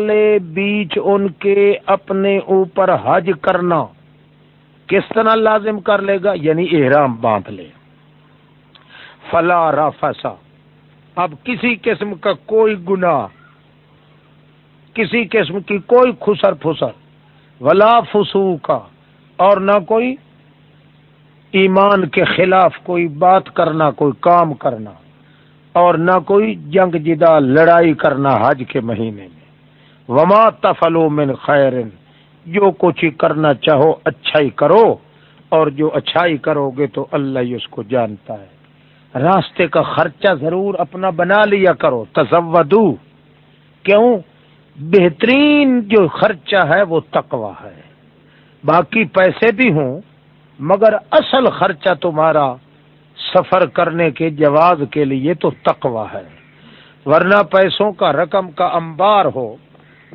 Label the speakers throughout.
Speaker 1: لے بیچ ان کے اپنے اوپر حج کرنا کس طرح لازم کر لے گا؟ یعنی احرام باندھ لے۔ فلا رافسا اب کسی قسم کا کوئی گنا کسی قسم کی کوئی خسر پھسر، ولا فسو کا اور نہ کوئی ایمان کے خلاف کوئی بات کرنا، کوئی کام کرنا اور نہ کوئی جنگ جدا لڑائی کرنا حج کے مہینے میں۔ وما تفلو من خیر۔ جو کچھ کرنا چاہو اچھائی کرو، اور جو اچھائی کرو گے تو اللہ ہی اس کو جانتا ہے۔ راستے کا خرچہ ضرور اپنا بنا لیا کرو تصودو کیوں؟ بہترین جو خرچہ ہے وہ تقوا ہے۔ باقی پیسے بھی ہوں، مگر اصل خرچہ تمہارا سفر کرنے کے جواز کے لیے تو تقوا ہے۔ ورنہ پیسوں کا رقم کا انبار ہو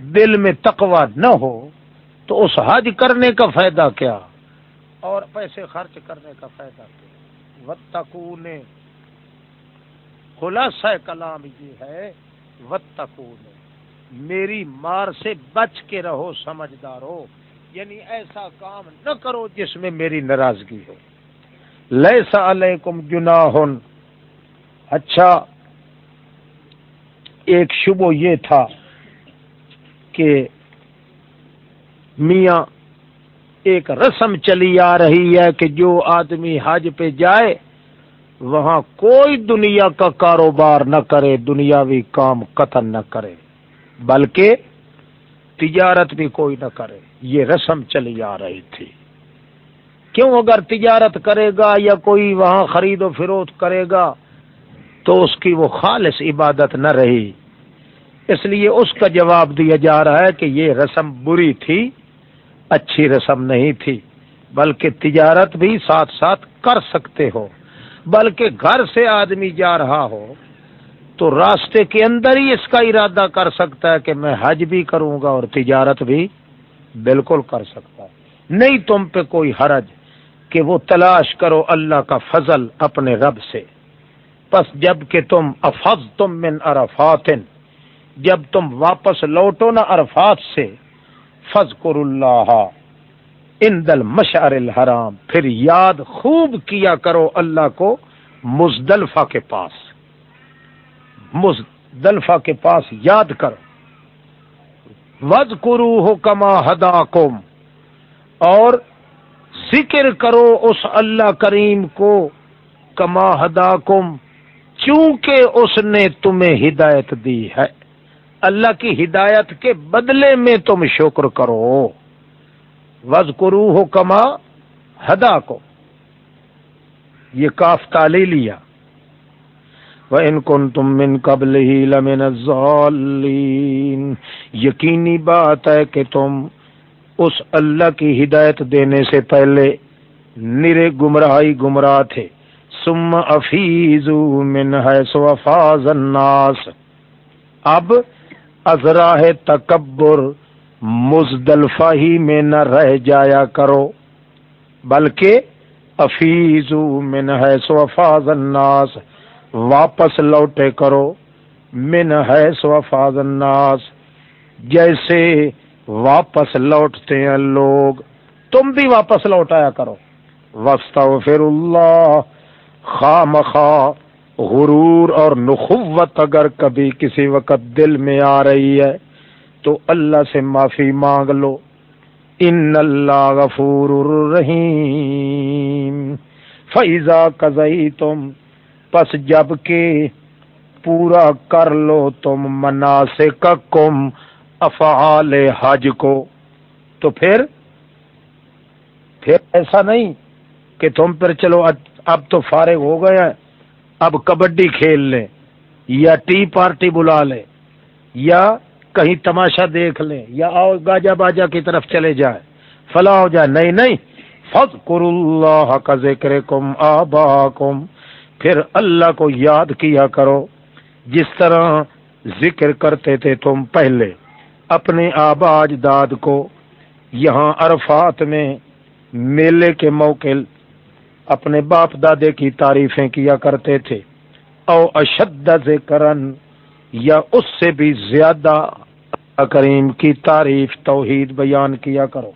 Speaker 1: دل میں تقوا نہ ہو تو اس حج کرنے کا فائدہ کیا؟ اور پیسے خرچ کرنے کا فائدہ کیا؟ وتقو نے خلاصہ کلام یہ ہے وتقو نے میری مار سے بچ کے رہو سمجھدار ہو یعنی ایسا کام نہ کرو جس میں میری ناراضگی ہو۔ لیسا علیکم جناح اچھا ایک شبو یہ تھا کہ میاں ایک رسم چلی آ رہی ہے کہ جو آدمی حج پہ جائے، وہاں کوئی دنیا کا کاروبار نہ کرے، دنیاوی کام قتل نہ کرے، بلکہ تجارت بھی کوئی نہ کرے۔ یہ رسم چلی آ رہی تھی۔ کیوں اگر تجارت کرے گا یا کوئی وہاں خرید و فروخت کرے گا، تو اس کی وہ خالص عبادت نہ رہی۔ اس لیے اس کا جواب دیا جا رہا ہے کہ یہ رسم بری تھی، اچھی رسم نہیں تھی، بلکہ تجارت بھی ساتھ ساتھ کر سکتے ہو، بلکہ گھر سے آدمی جا رہا ہو تو راستے کے اندر ہی اس کا ارادہ کر سکتا ہے کہ میں حج بھی کروں گا اور تجارت بھی بالکل کر سکتا ہے نہیں تم پہ کوئی حرج کہ وہ تلاش کرو اللہ کا فضل اپنے رب سے۔ پس جبکہ تم افز تم من ارفاتن جب تم واپس لوٹو نا عرفات سے فض اللہ ان دل مشعر الحرام، پھر یاد خوب کیا کرو اللہ کو مزدلفہ کے پاس۔ مزدلفہ کے پاس یاد کرو وز کرو ہو کما ہدا اور ذکر کرو اس اللہ کریم کو کما ہدا کم چونکہ اس نے تمہیں ہدایت دی ہے۔ اللہ کی ہدایت کے بدلے میں تم شکر کرو۔ وز کرو ہو کما ہدا کو یہ کاف تالی لیا۔ وہ ان کن تم من قبل ہی لمن یقینی بات ہے کہ تم اس اللہ کی ہدایت دینے سے پہلے نرے گمراہی گمراہ تھے۔ سم افیز من ہے سو الناس۔ اب ازراہ تکبر، مزدلفہ ہی میں نہ رہ جایا کرو۔ بلکہ افیز من ہے سو افاظ الناس، واپس لوٹے کرو۔ من ہے سو افاظ الناس، جیسے واپس لوٹتے ہیں لوگ، تم بھی واپس لوٹایا کرو۔ وسط پھر اللہ خواہ غرور اور نخوت اگر کبھی کسی وقت دل میں آ رہی ہے، تو اللہ سے معافی مانگ لو۔ ان اللہ غفور الرحیم فیضا کزئی تم پس جب کے پورا کر لو تم منا سے کم افعال حج کو، تو پھر پھر ایسا نہیں کہ تم پھر چلو، اب تو فارغ ہو گئے ہیں۔ اب کبڈی کھیل لیں، یا ٹی پارٹی بلا لیں، یا کہیں تماشا دیکھ لیں، یا آؤ گاجا باجا کی طرف چلے جائے فلاں ہو جائے نہیں نہیں۔ فض اللہ کا ذکر کم، آبا کم۔ پھر اللہ کو یاد کیا کرو، جس طرح ذکر کرتے تھے تم پہلے۔ اپنے آبا اجداد کو یہاں عرفات میں میلے کے موقع اپنے باپ دادے کی تعریفیں کیا کرتے تھے۔ او اشد کرن یا اس سے بھی زیادہ کریم کی تعریف، توحید بیان کیا کرو۔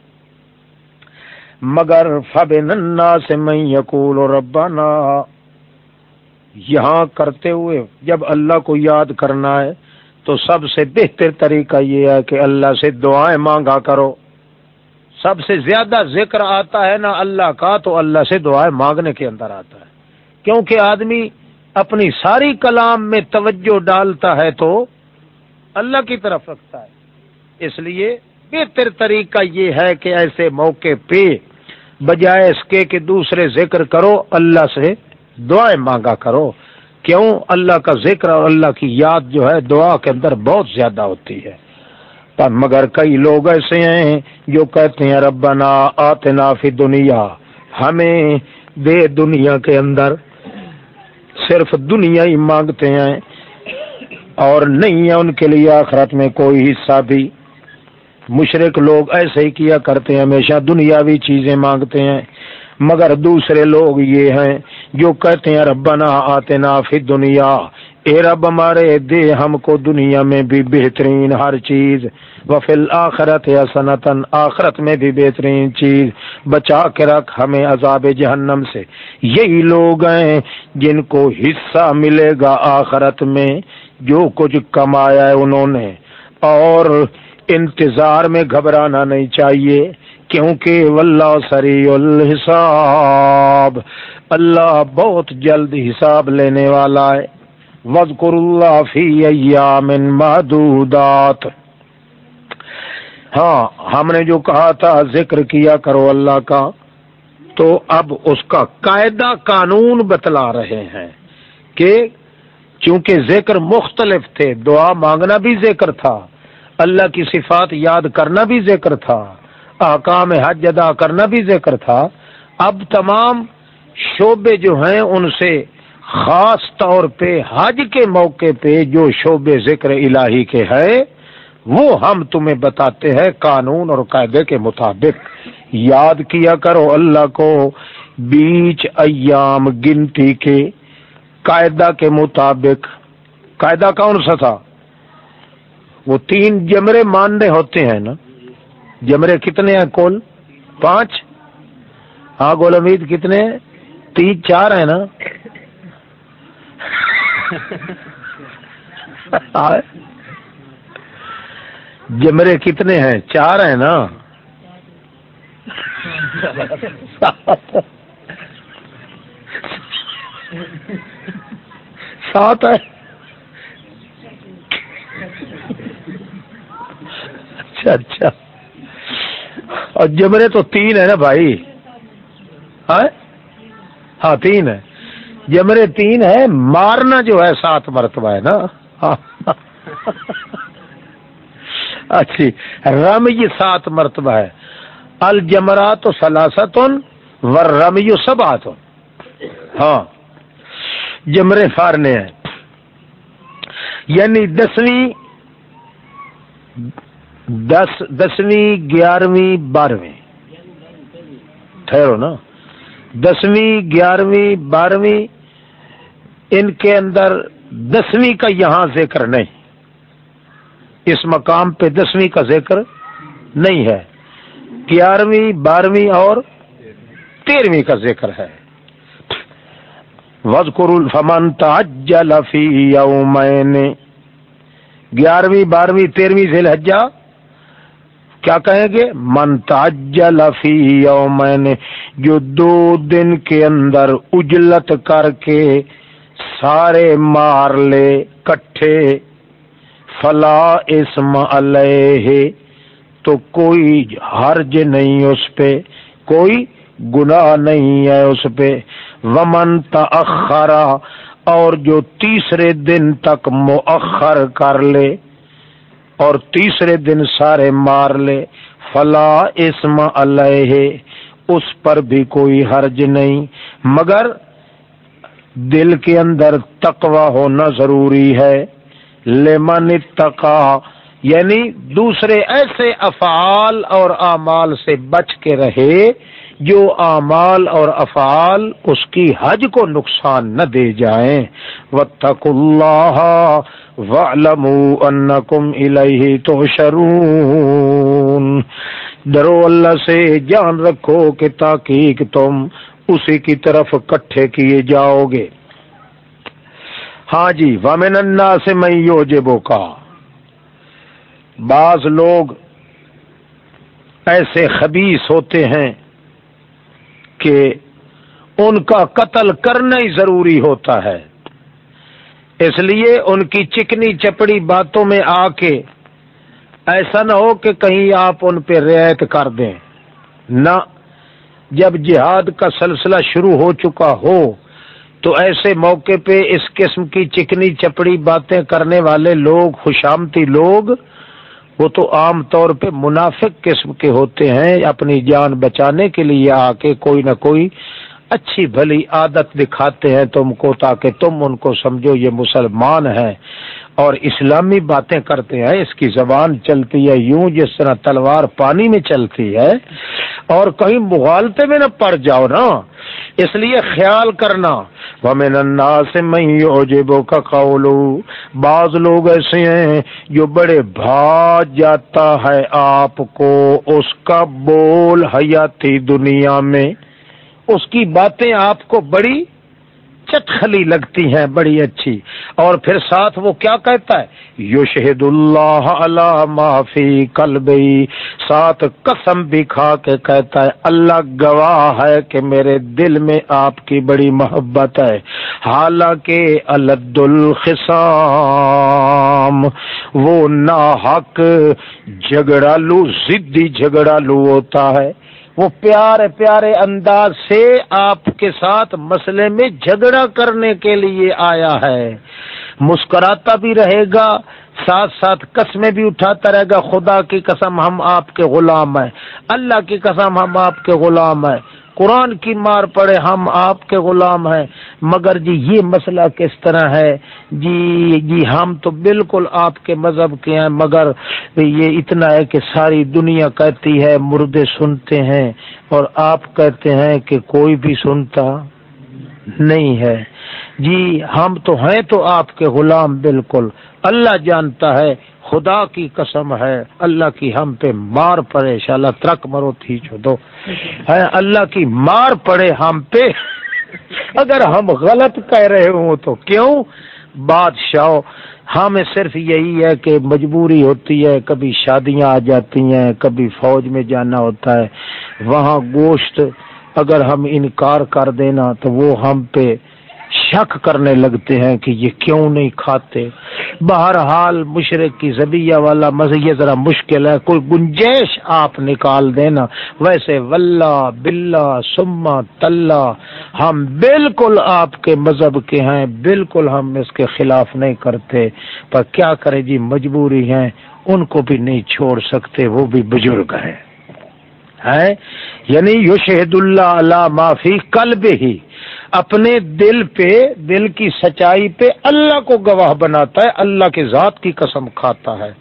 Speaker 1: مگر فب ننا سے میں یقول ربنا، یہاں کرتے ہوئے جب اللہ کو یاد کرنا ہے تو سب سے بہتر طریقہ یہ ہے کہ اللہ سے دعائیں مانگا کرو۔ سب سے زیادہ ذکر آتا ہے نا اللہ کا، تو اللہ سے دعائیں مانگنے کے اندر آتا ہے۔ کیونکہ آدمی اپنی ساری کلام میں توجہ ڈالتا ہے تو اللہ کی طرف رکھتا ہے۔ اس لیے بہتر طریقہ یہ ہے کہ ایسے موقع پہ بجائے اس کے کہ دوسرے ذکر کرو، اللہ سے دعائیں مانگا کرو۔ کیوں؟ اللہ کا ذکر اور اللہ کی یاد جو ہے دعا کے اندر بہت زیادہ ہوتی ہے۔ پر مگر کئی لوگ ایسے ہیں جو کہتے ہیں، ربنا آتنا فی دنیا۔ ہمیں دے دنیا کے اندر۔ صرف دنیا ہی مانگتے ہیں اور نہیں ہے ان کے لیے آخرت میں کوئی حصہ بھی۔ مشرق لوگ ایسے ہی کیا کرتے ہیں، ہمیشہ دنیاوی چیزیں مانگتے ہیں۔ مگر دوسرے لوگ یہ ہیں جو کہتے ہیں، ربنا آتنا فی دنیا۔ اے رب ہمارے دے ہم کو دنیا میں بھی بہترین ہر چیز وفل آخرت یا سنتن آخرت میں بھی بہترین چیز۔ بچا کے رکھ ہمیں عذاب جہنم سے۔ یہی لوگ ہیں جن کو حصہ ملے گا آخرت میں جو کچھ کمایا ہے انہوں نے۔ اور انتظار میں گھبرانا نہیں چاہیے، کیونکہ واللہ سری الحساب۔ اللہ بہت جلد حساب لینے والا ہے۔ وزقر اللہ فی ایام محدودات ہاں ہم نے جو کہا تھا، ذکر کیا کرو اللہ کا، تو اب اس کا قاعدہ قانون بتلا رہے ہیں کہ چونکہ ذکر مختلف تھے، دعا مانگنا بھی ذکر تھا، اللہ کی صفات یاد کرنا بھی ذکر تھا احکام حج ادا کرنا بھی ذکر تھا، اب تمام شعبے جو ہیں، ان سے خاص طور پہ حج کے موقع پہ جو شعبے ذکر الہی کے ہے وہ ہم تمہیں بتاتے ہیں قانون اور قاعدے کے مطابق۔ یاد کیا کرو اللہ کو، بیچ ایام گنتی کے قاعدہ کے مطابق۔ قاعدہ کون سا تھا؟ وہ تین جمرے ماننے ہوتے ہیں نا۔ جمرے کتنے ہیں کول؟ پانچ؟ ہاں گول امید کتنے؟ تین، چار ہیں نا۔ جی، جمرے کتنے ہیں؟ چار ہیں نا؟ سات ہے اچھا اچھا۔ اور جمرے تو تین ہے نا بھائی؟ ہاں, ہاں، تین ہے جمرے تین ہے مارنا جو ہے سات مرتبہ ہے نا۔ ہاں۔ اچھی رم یہ سات مرتبہ ہے۔ الجمرا تو سلاستن ور رم یو سب ہاں جمرے فارنے ہیں۔ یعنی دسویں، دس، دسویں، گیارہویں، بارہویں۔ ٹھہرو نا۔ دسویں، گیارہویں، بارہویں ان کے اندر دسویں کا یہاں ذکر نہیں۔ اس مقام پہ دسویں کا ذکر نہیں ہے۔ گیارہویں، بارہویں اور تیرہویں کا ذکر ہے۔ وزقر الفمن تاجل فی یومین۔ گیارہویں، بارہویں، تیرہویں ذیل حجا کیا کہیں گے؟ من منتاجل فی یومین، جو دو دن کے اندر اجلت کر کے سارے مار لے کٹھے، فلا اسم علیہ، تو کوئی حرج نہیں اس پہ، کوئی گناہ نہیں ہے اس پہ۔ ومن تاخرا اور جو تیسرے دن تک مؤخر کر لے، اور تیسرے دن سارے مار لے، فلا اسم علیہ، اس پر بھی کوئی حرج نہیں۔ مگر دل کے اندر تقوی ہونا ضروری ہے۔ لمن تقا یعنی دوسرے ایسے افعال اور اعمال سے بچ کے رہے جو اعمال اور افعال اس کی حج کو نقصان نہ دے جائیں۔ وَاتَّقُوا اللَّهَ وَاعْلَمُوا أَنَّكُمْ إِلَيْهِ تُحْشَرُونَ۔ ڈرو اللہ سے جان رکھو کہ تاکہ تم اسی کی طرف کٹھے کیے جاؤ گے۔ ہاں جی وامن الناس سے میں یوجبو کا بعض لوگ ایسے خبیص ہوتے ہیں کہ ان کا قتل کرنا ہی ضروری ہوتا ہے۔ اس لیے ان کی چکنی چپڑی باتوں میں آ کے ایسا نہ ہو کہ کہیں آپ ان پہ رعایت کر دیں۔ نہ جب جہاد کا سلسلہ شروع ہو چکا ہو، تو ایسے موقع پہ اس قسم کی چکنی چپڑی باتیں کرنے والے لوگ، خوشامتی لوگ، وہ تو عام طور پہ منافق قسم کے ہوتے ہیں، اپنی جان بچانے کے لیے آ کے کوئی نہ کوئی اچھی بھلی عادت دکھاتے ہیں تم کو، تاکہ تم ان کو سمجھو یہ مسلمان ہیں۔ اور اسلامی باتیں کرتے ہیں، اس کی زبان چلتی ہے، یوں جس طرح تلوار پانی میں چلتی ہے، اور کہیں مغالتے میں نہ پڑ جاؤ نا۔ اس لیے خیال کرنا۔ ومن الناس من یعجبو کا قولو بعض لوگ ایسے ہیں جو بڑے بھا جاتا ہے آپ کو، اس کا بول حیاتی دنیا میں۔ اس کی باتیں آپ کو بڑی چٹخلی لگتی ہیں بڑی اچھی۔ اور پھر ساتھ وہ کیا کہتا ہے؟ یو شہد اللہ اللہ معافی کلبئی ساتھ قسم بھی کھا کے کہتا ہے، اللہ گواہ ہے کہ میرے دل میں آپ کی بڑی محبت ہے۔ حالانکہ الد الخصام، وہ ناحق جھگڑالو ضدی جھگڑالو ہوتا ہے۔ وہ پیارے پیارے انداز سے آپ کے ساتھ مسئلے میں جھگڑا کرنے کے لیے آیا ہے۔ مسکراتا بھی رہے گا، ساتھ ساتھ قسمیں بھی اٹھاتا رہے گا۔ خدا کی قسم ہم آپ کے غلام ہیں۔ اللہ کی قسم ہم آپ کے غلام ہیں۔ قرآن کی مار پڑے، ہم آپ کے غلام ہیں۔ مگر جی یہ مسئلہ کس طرح ہے؟ جی جی ہم تو بالکل آپ کے مذہب کے ہیں، مگر یہ اتنا ہے کہ ساری دنیا کہتی ہے، مردے سنتے ہیں اور آپ کہتے ہیں کہ کوئی بھی سنتا نہیں ہے۔ جی ہم تو ہیں تو آپ کے غلام بالکل۔ اللہ جانتا ہے خدا کی قسم ہے، اللہ کی ہم پہ مار پڑے شاء ترک مرو تھی چھو دو۔ ہے، اللہ کی مار پڑے ہم پہ۔ اگر ہم غلط کہہ رہے ہوں تو کیوں؟ بادشاہ ہمیں صرف یہی ہے کہ مجبوری ہوتی ہے، کبھی شادیاں آ جاتی ہیں، کبھی فوج میں جانا ہوتا ہے۔ وہاں گوشت اگر ہم انکار کر دینا تو وہ ہم پہ شک کرنے لگتے ہیں کہ یہ کیوں نہیں کھاتے؟ بہرحال مشرق کی زبیہ والا مزہ یہ ذرا مشکل ہے، کوئی گنجائش آپ نکال دینا۔ ویسے ولہ بلا سما تلا۔ ہم بالکل آپ کے مذہب کے ہیں، بالکل ہم اس کے خلاف نہیں کرتے۔ پر کیا کرے جی مجبوری ہے ان کو بھی نہیں چھوڑ سکتے، وہ بھی بزرگ ہیں۔ یعنی یو شہد اللہ اللہ معافی کلب ہی اپنے دل پہ، دل کی سچائی پہ اللہ کو گواہ بناتا ہے، اللہ کے ذات کی قسم کھاتا ہے۔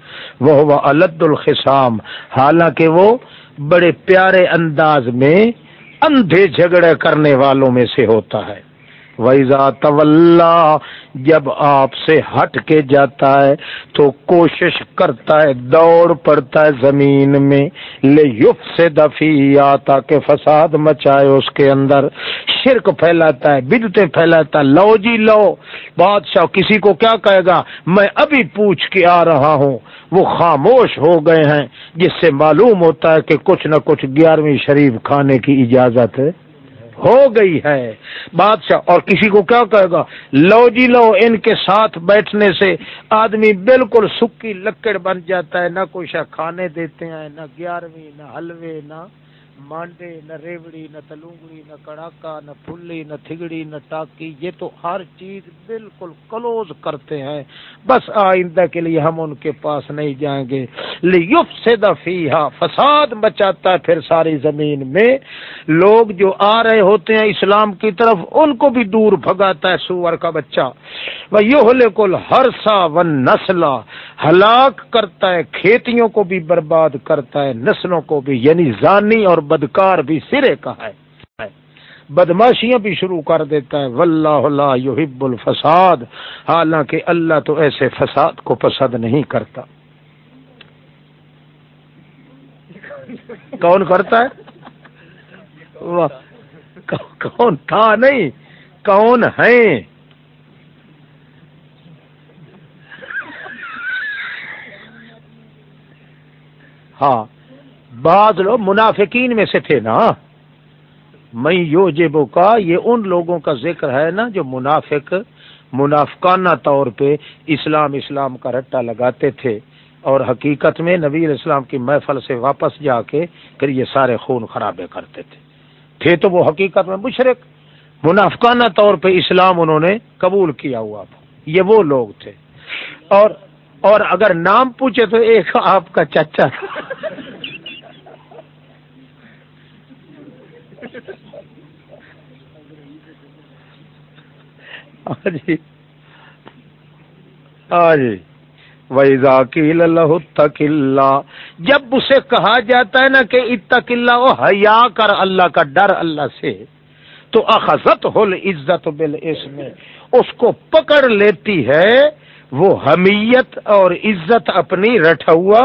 Speaker 1: وہ الد الخسام حالانکہ وہ بڑے پیارے انداز میں اندھے جھگڑے کرنے والوں میں سے ہوتا ہے۔ ویزا طول جب آپ سے ہٹ کے جاتا ہے، تو کوشش کرتا ہے، دوڑ پڑتا ہے زمین میں لے یوف سے دفی آتا کہ فساد مچائے اس کے اندر۔ شرک پھیلاتا ہے بدتے پھیلاتا ہے۔ لو جی لو۔ بادشاہ کسی کو کیا کہے گا؟ میں ابھی پوچھ کے آ رہا ہوں۔ وہ خاموش ہو گئے ہیں، جس سے معلوم ہوتا ہے کہ کچھ نہ کچھ گیارہویں شریف کھانے کی اجازت ہے۔ ہو گئی ہے۔ بادشاہ، اور کسی کو کیا کہے گا؟ لو جی لو، ان کے ساتھ بیٹھنے سے آدمی بالکل سکی لکڑ بن جاتا ہے۔ نہ کچھ کھانے دیتے ہیں، نہ گیارہویں، نہ حلوے، نہ مانڈے، نہ ریوڑی، نہ تلونگڑی، نہ کڑاکا، نہ پھلی، نہ تھگڑی، نہ ٹاکی، یہ تو ہر چیز بالکل کلوز کرتے ہیں۔ بس آئندہ کے لیے ہم ان کے پاس نہیں جائیں گے۔ لیف سے دفیہ فساد مچاتا ہے پھر ساری زمین میں۔ لوگ جو آ رہے ہوتے ہیں اسلام کی طرف، ان کو بھی دور بھگاتا ہے سور کا بچہ۔ وہ یہ کل ہر سا ون نسلہ ہلاک کرتا ہے، کھیتیوں کو بھی برباد کرتا ہے، نسلوں کو بھی یعنی زانی اور بدکار بھی سرے کا ہے۔ بدماشیاں بھی شروع کر دیتا ہے۔ واللہ لا یحب الفساد۔ حالانکہ اللہ تو ایسے فساد کو پسند نہیں کرتا۔ کون کرتا ہے؟ کون تھا نہیں؟ کون ہے ہاں۔ بعض لوگ منافقین میں سے تھے نا۔ میں یو جیبو کا، یہ ان لوگوں کا ذکر ہے نا جو منافق، منافقانہ طور پہ اسلام اسلام کا رٹا لگاتے تھے۔ اور حقیقت میں نبی علیہ السلام کی محفل سے واپس جا کے پھر یہ سارے خون خرابے کرتے تھے۔ تھے تو وہ حقیقت میں مشرق۔ منافقانہ طور پہ اسلام انہوں نے قبول کیا ہوا۔ یہ وہ لوگ تھے۔ اور اور اگر نام پوچھے تو ایک آپ کا چچا تھا۔ ہاں جی۔ ہاں جی۔ ذاکیل اللہ تک جب اسے کہا جاتا ہے نا کہ اتق اللہ وہ حیا کر اللہ کا ڈر اللہ سے، تو اخذت ہول عزت بل اس میں اس کو پکڑ لیتی ہے، وہ حمیت اور عزت اپنی رٹھوا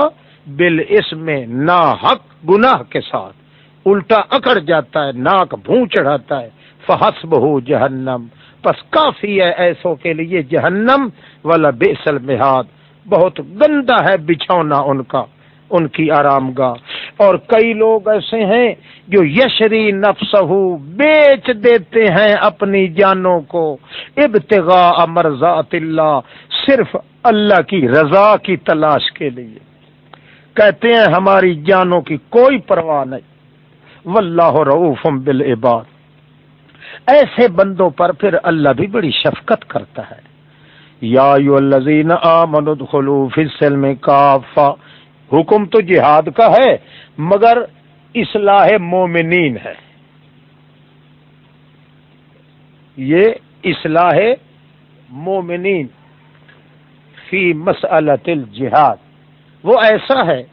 Speaker 1: بل اس میں نا حق گناہ کے ساتھ۔ الٹا اکڑ جاتا ہے، ناک بھون چڑھاتا ہے۔ فحس بہو جہنم۔ پس کافی ہے ایسوں کے لیے جہنم۔ والا بیسل مہاد بہت گندا ہے بچھونا ان کا، ان کی آرام گاہ اور کئی لوگ ایسے ہیں جو یشری نفسہ بیچ دیتے ہیں اپنی جانوں کو۔ ابتغاء مرضات اللہ، صرف اللہ کی رضا کی تلاش کے لیے۔ کہتے ہیں ہماری جانوں کی کوئی پرواہ نہیں۔ واللہ رعوف بالعباد۔ ایسے بندوں پر پھر اللہ بھی بڑی شفقت کرتا ہے۔ یا الذین آمنوا ادخلوا فی السلم کافا حکم تو جہاد کا ہے، مگر اصلاح مومنین ہے۔ یہ اصلاح مومنین۔ فی مسئلت الجہاد۔ وہ ایسا ہے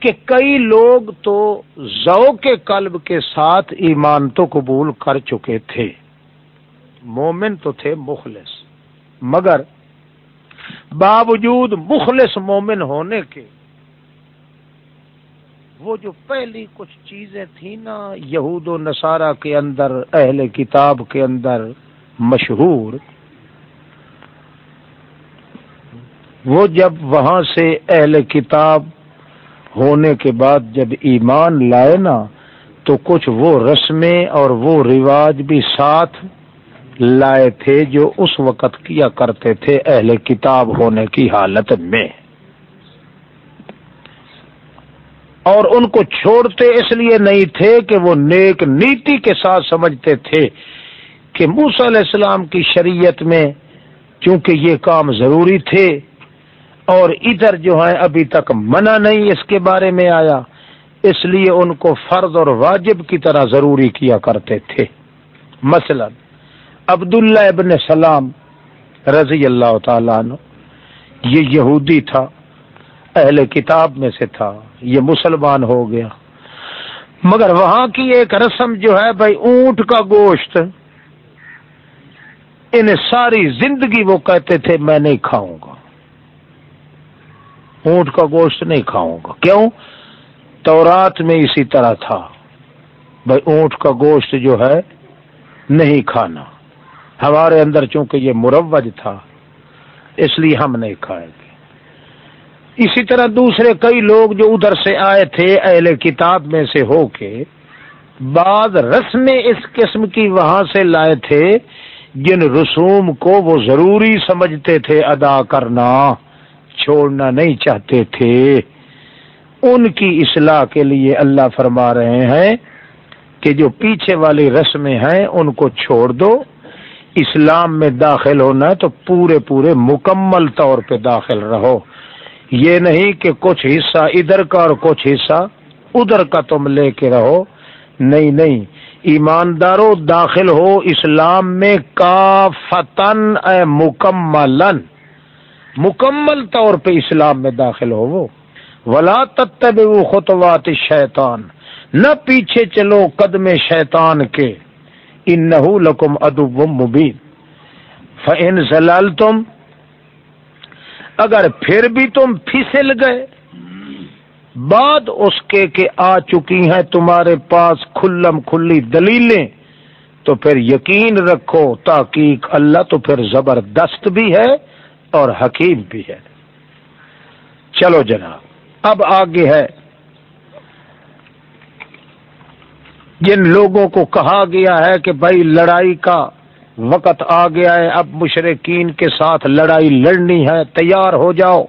Speaker 1: کہ کئی لوگ تو ذوق کے قلب کے ساتھ ایمان تو قبول کر چکے تھے۔ مومن تو تھے مخلص، مگر باوجود مخلص مومن ہونے کے وہ جو پہلی کچھ چیزیں تھیں نا، یہود و نصارہ کے اندر، اہل کتاب کے اندر مشہور، وہ جب وہاں سے اہل کتاب ہونے کے بعد جب ایمان لائے نا، تو کچھ وہ رسمیں اور وہ رواج بھی ساتھ لائے تھے جو اس وقت کیا کرتے تھے اہل کتاب ہونے کی حالت میں۔ اور ان کو چھوڑتے اس لیے نہیں تھے کہ وہ نیک نیتی کے ساتھ سمجھتے تھے کہ موس علیہ السلام کی شریعت میں چونکہ یہ کام ضروری تھے اور ادھر جو ہے ابھی تک منع نہیں اس کے بارے میں آیا، اس لیے ان کو فرض اور واجب کی طرح ضروری کیا کرتے تھے۔ مثلا، عبداللہ ابن سلام رضی اللہ تعالیٰ عنہ، یہ یہودی تھا، اہل کتاب میں سے تھا، یہ مسلمان ہو گیا۔ مگر وہاں کی ایک رسم جو ہے بھائی اونٹ کا گوشت، انہیں ساری زندگی وہ کہتے تھے، میں نہیں کھاؤں گا۔ اونٹ کا گوشت نہیں کھاؤں گا۔ کیوں؟ تورات میں اسی طرح تھا۔ بھائی، اونٹ کا گوشت جو ہے، نہیں کھانا۔ ہمارے اندر چونکہ یہ مروج تھا، اس لیے ہم نہیں کھائیں گے۔ اسی طرح دوسرے کئی لوگ جو ادھر سے آئے تھے اہل کتاب میں سے ہو کے، بعض رسمیں اس قسم کی وہاں سے لائے تھے جن رسوم کو وہ ضروری سمجھتے تھے ادا کرنا۔ چھوڑنا نہیں چاہتے تھے۔ ان کی اصلاح کے لیے اللہ فرما رہے ہیں کہ جو پیچھے والی رسمیں ہیں، ان کو چھوڑ دو۔ اسلام میں داخل ہونا ہے تو پورے پورے مکمل طور پہ داخل رہو۔ یہ نہیں کہ کچھ حصہ ادھر کا اور کچھ حصہ ادھر کا تم لے کے رہو۔ نہیں نہیں۔ ایمانداروں، داخل ہو اسلام میں کا فتن اے مکمل مکمل طور پہ اسلام میں داخل ہو وہ۔ ولا تب خطوات شیطان نہ پیچھے چلو قدم شیطان کے۔ ان لکم ادب مبین فن زلال تم اگر پھر بھی تم پھسل گئے، بعد اس کے کہ آ چکی ہیں تمہارے پاس کھلم کھلی دلیلیں، تو پھر یقین رکھو تاکہ اللہ تو پھر زبردست بھی ہے۔ اور حکیم بھی ہے۔ چلو جناب، اب آگے ہے۔ جن لوگوں کو کہا گیا ہے کہ بھائی لڑائی کا وقت آ گیا ہے، اب مشرقین کے ساتھ لڑائی لڑنی ہے، تیار ہو جاؤ۔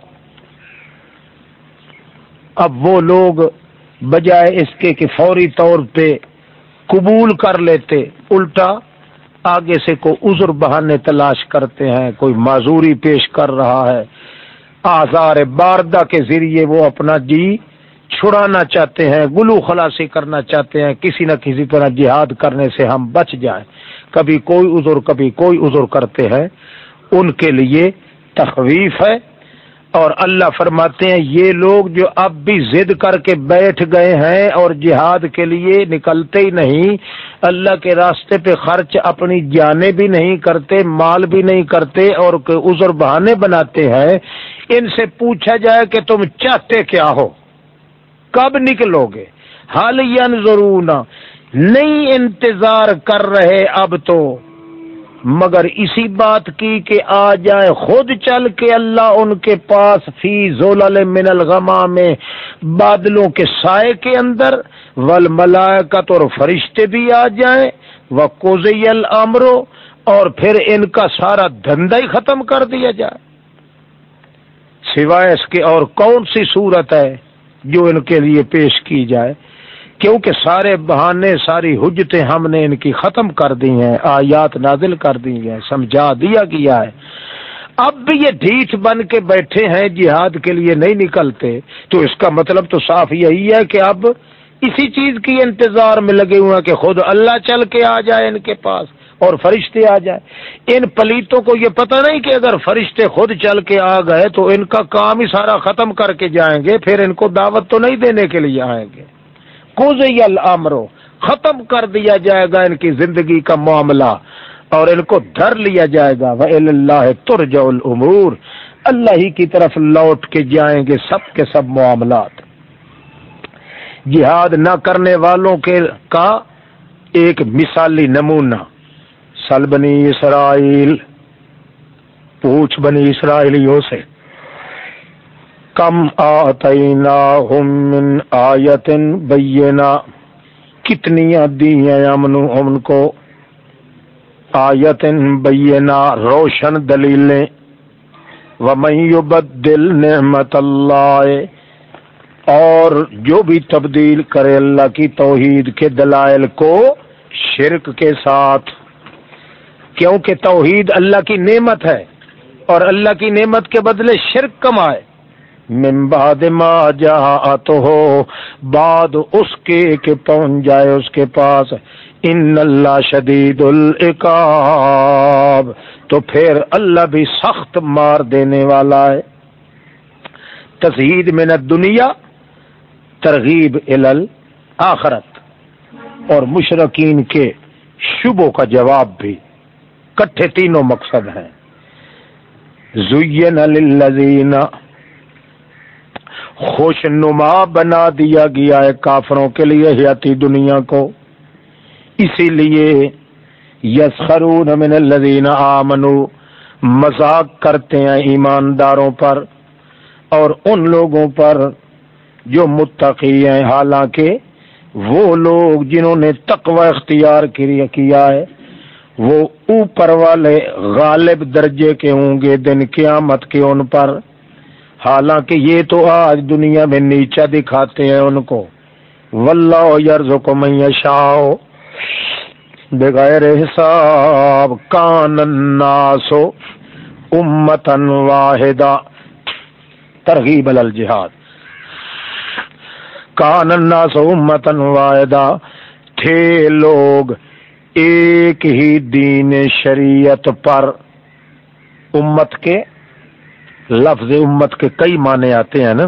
Speaker 1: اب وہ لوگ بجائے اس کے کہ فوری طور پہ قبول کر لیتے، الٹا آگے سے کوئی عذر بہانے تلاش کرتے ہیں، کوئی معذوری پیش کر رہا ہے۔ آزار باردہ کے ذریعے وہ اپنا جی چھڑانا چاہتے ہیں، گلو خلاصی کرنا چاہتے ہیں۔ کسی نہ کسی طرح جہاد کرنے سے ہم بچ جائیں۔ کبھی کوئی عذر، کبھی کوئی عذر کرتے ہیں۔ ان کے لیے تخویف ہے۔ اور اللہ فرماتے ہیں، یہ لوگ جو اب بھی ضد کر کے بیٹھ گئے ہیں اور جہاد کے لیے نکلتے ہی نہیں، اللہ کے راستے پہ خرچ اپنی جانے بھی نہیں کرتے، مال بھی نہیں کرتے اور عذر بہانے بناتے ہیں۔ ان سے پوچھا جائے کہ تم چاہتے کیا ہو؟ کب نکلو گے؟ حال ضرور نہیں انتظار کر رہے اب تو۔ مگر اسی بات کی کہ آ جائے خود چل کے اللہ ان کے پاس فی زولل من الغما میں بادلوں کے سائے کے اندر ول ملائکت اور فرشتے بھی آ جائیں وہ کوزی الامرو اور پھر ان کا سارا دھندا ہی ختم کر دیا جائے۔ سوائے اس کے اور کون سی صورت ہے جو ان کے لیے پیش کی جائے؟ کیونکہ سارے بہانے، ساری حجتیں ہم نے ان کی ختم کر دی ہیں، آیات نازل کر دی ہیں، سمجھا دیا گیا ہے۔ اب بھی یہ ڈھیٹ بن کے بیٹھے ہیں، جہاد کے لیے نہیں نکلتے۔ تو اس کا مطلب تو صاف یہی ہے کہ اب اسی چیز کی انتظار میں لگے ہوئے ہیں کہ خود اللہ چل کے آ جائے ان کے پاس اور فرشتے آ جائے ان پلیتوں کو یہ پتہ نہیں کہ اگر فرشتے خود چل کے آ گئے تو ان کا کام ہی سارا ختم کر کے جائیں گے، پھر ان کو دعوت تو نہیں دینے کے لیے آئیں گے۔ کوزی الامرو ختم کر دیا جائے گا ان کی زندگی کا معاملہ، اور ان کو دھر لیا جائے گا۔ وہ اللہ ترجع الامور اللہ ہی کی طرف لوٹ کے جائیں گے سب کے سب معاملات۔ جہاد نہ کرنے والوں کے کا ایک مثالی نمونہ۔ سل بنی اسرائیل پوچھ بنی اسرائیلیوں سے۔ کم آتیناہم من آیت بینا کتنی دی ہیں امن امن کو؟ آیت بینا روشن دلیلیں۔ ومن یبدل نعمت اللہ، اور جو بھی تبدیل کرے اللہ کی توحید کے دلائل کو شرک کے ساتھ۔ کیونکہ توحید اللہ کی نعمت ہے، اور اللہ کی نعمت کے بدلے شرک کمائے من بعد ما جا تو ہو، بعد اس کے کہ پہنچ جائے اس کے پاس۔ ان اللہ شدید العقاب۔ تو پھر اللہ بھی سخت مار دینے والا ہے۔ تصحید میں نہ دنیا ترغیب الل آخرت اور مشرقین کے شبوں کا جواب بھی۔ کٹھے تینوں مقصد ہیں۔ زین للذین خوش نما بنا دیا گیا ہے کافروں کے لیے حیاتی دنیا کو۔ اسی لیے یسخرون من الذین آمنوا مذاق کرتے ہیں ایمانداروں پر اور ان لوگوں پر جو متقی ہیں۔ حالانکہ وہ لوگ جنہوں نے تقوی اختیار کیا ہے، وہ اوپر والے غالب درجے کے ہوں گے دن قیامت کے ان پر۔ حالانکہ یہ تو آج دنیا میں نیچا دکھاتے ہیں ان کو۔ واللہ یرز کو شاہ بغیر حساب کان الناس امتن واحدہ۔ ترغیب الجہاد۔ کان الناس امتن واحدہ۔ تھے لوگ ایک ہی دین شریعت پر۔ امت کے لفظ امت کے کئی معنی آتے ہیں نا۔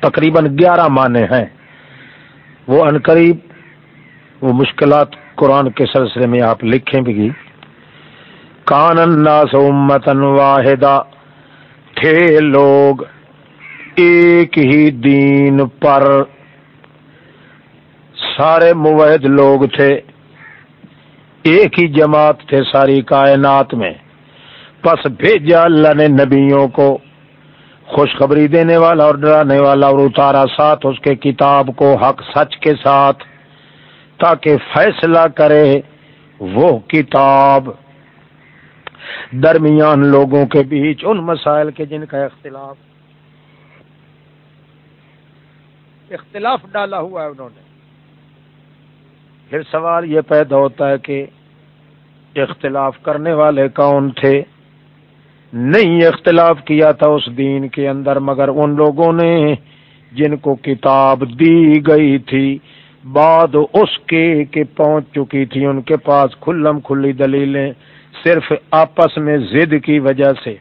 Speaker 1: تقریباً گیارہ معنی ہیں۔ وہ قریب وہ مشکلات قرآن کے سلسلے میں آپ لکھیں بھی۔ کان الناس امتن واحدہ۔ تھے لوگ ایک ہی دین پر۔ سارے موحد لوگ تھے۔ ایک ہی جماعت تھے ساری کائنات میں۔ پس بھیجا اللہ نے نبیوں کو، خوشخبری دینے والا اور ڈرانے والا اور اتارا ساتھ اس کے کتاب کو حق سچ کے ساتھ، تاکہ فیصلہ کرے وہ کتاب۔ درمیان لوگوں کے بیچ ان مسائل کے جن کا اختلاف اختلاف ڈالا ہوا ہے انہوں نے۔ پھر سوال یہ پیدا ہوتا ہے کہ اختلاف کرنے والے کون تھے؟ نہیں اختلاف کیا تھا اس دین کے اندر، مگر ان لوگوں نے جن کو کتاب دی گئی تھی، بعد اس کے کہ پہنچ چکی تھی ان کے پاس کھلم کھلی دلیلیں صرف آپس میں زد کی وجہ سے۔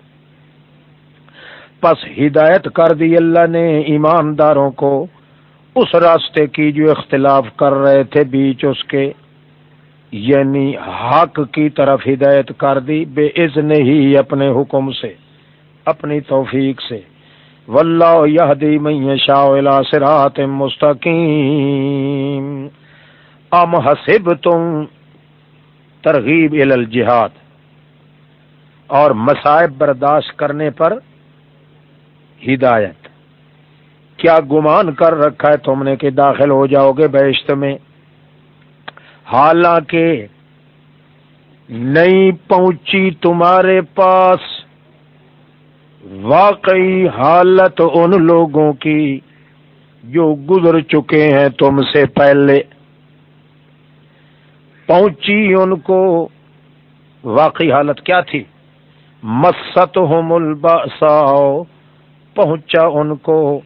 Speaker 1: پس ہدایت کر دی اللہ نے ایمانداروں کو، اس راستے کی جو اختلاف کر رہے تھے بیچ اس کے۔ یعنی حق کی طرف ہدایت کر دی، بے عزن ہی اپنے حکم سے، اپنی توفیق سے۔ واللہ یہدی من یشاء الى صراط مستقیم۔ ام حسبتم ترغیب ال الجہاد۔ اور مصائب برداشت کرنے پر ہدایت۔ کیا گمان کر رکھا ہے تم نے کہ داخل ہو جاؤ گے بیشت میں؟ حالانکہ نہیں پہنچی تمہارے پاس، واقعی حالت ان لوگوں کی جو گزر چکے ہیں تم سے پہلے۔ پہنچی ان کو، واقعی حالت کیا تھی؟ مست ہو ملبا پہنچا ان کو۔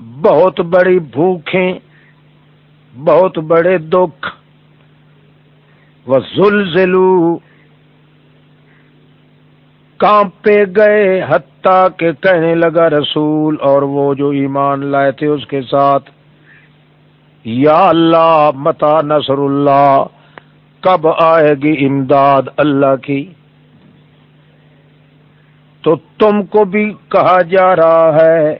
Speaker 1: بہت بڑی بھوکیں بہت بڑے دکھ۔ وہ زلزلو کانپے گئے حتیٰ کہ کہنے لگا رسول اور وہ جو ایمان لائے تھے اس کے ساتھ، یا اللہ، متا نصر اللہ، کب آئے گی امداد اللہ کی؟ تو تم کو بھی کہا جا رہا ہے،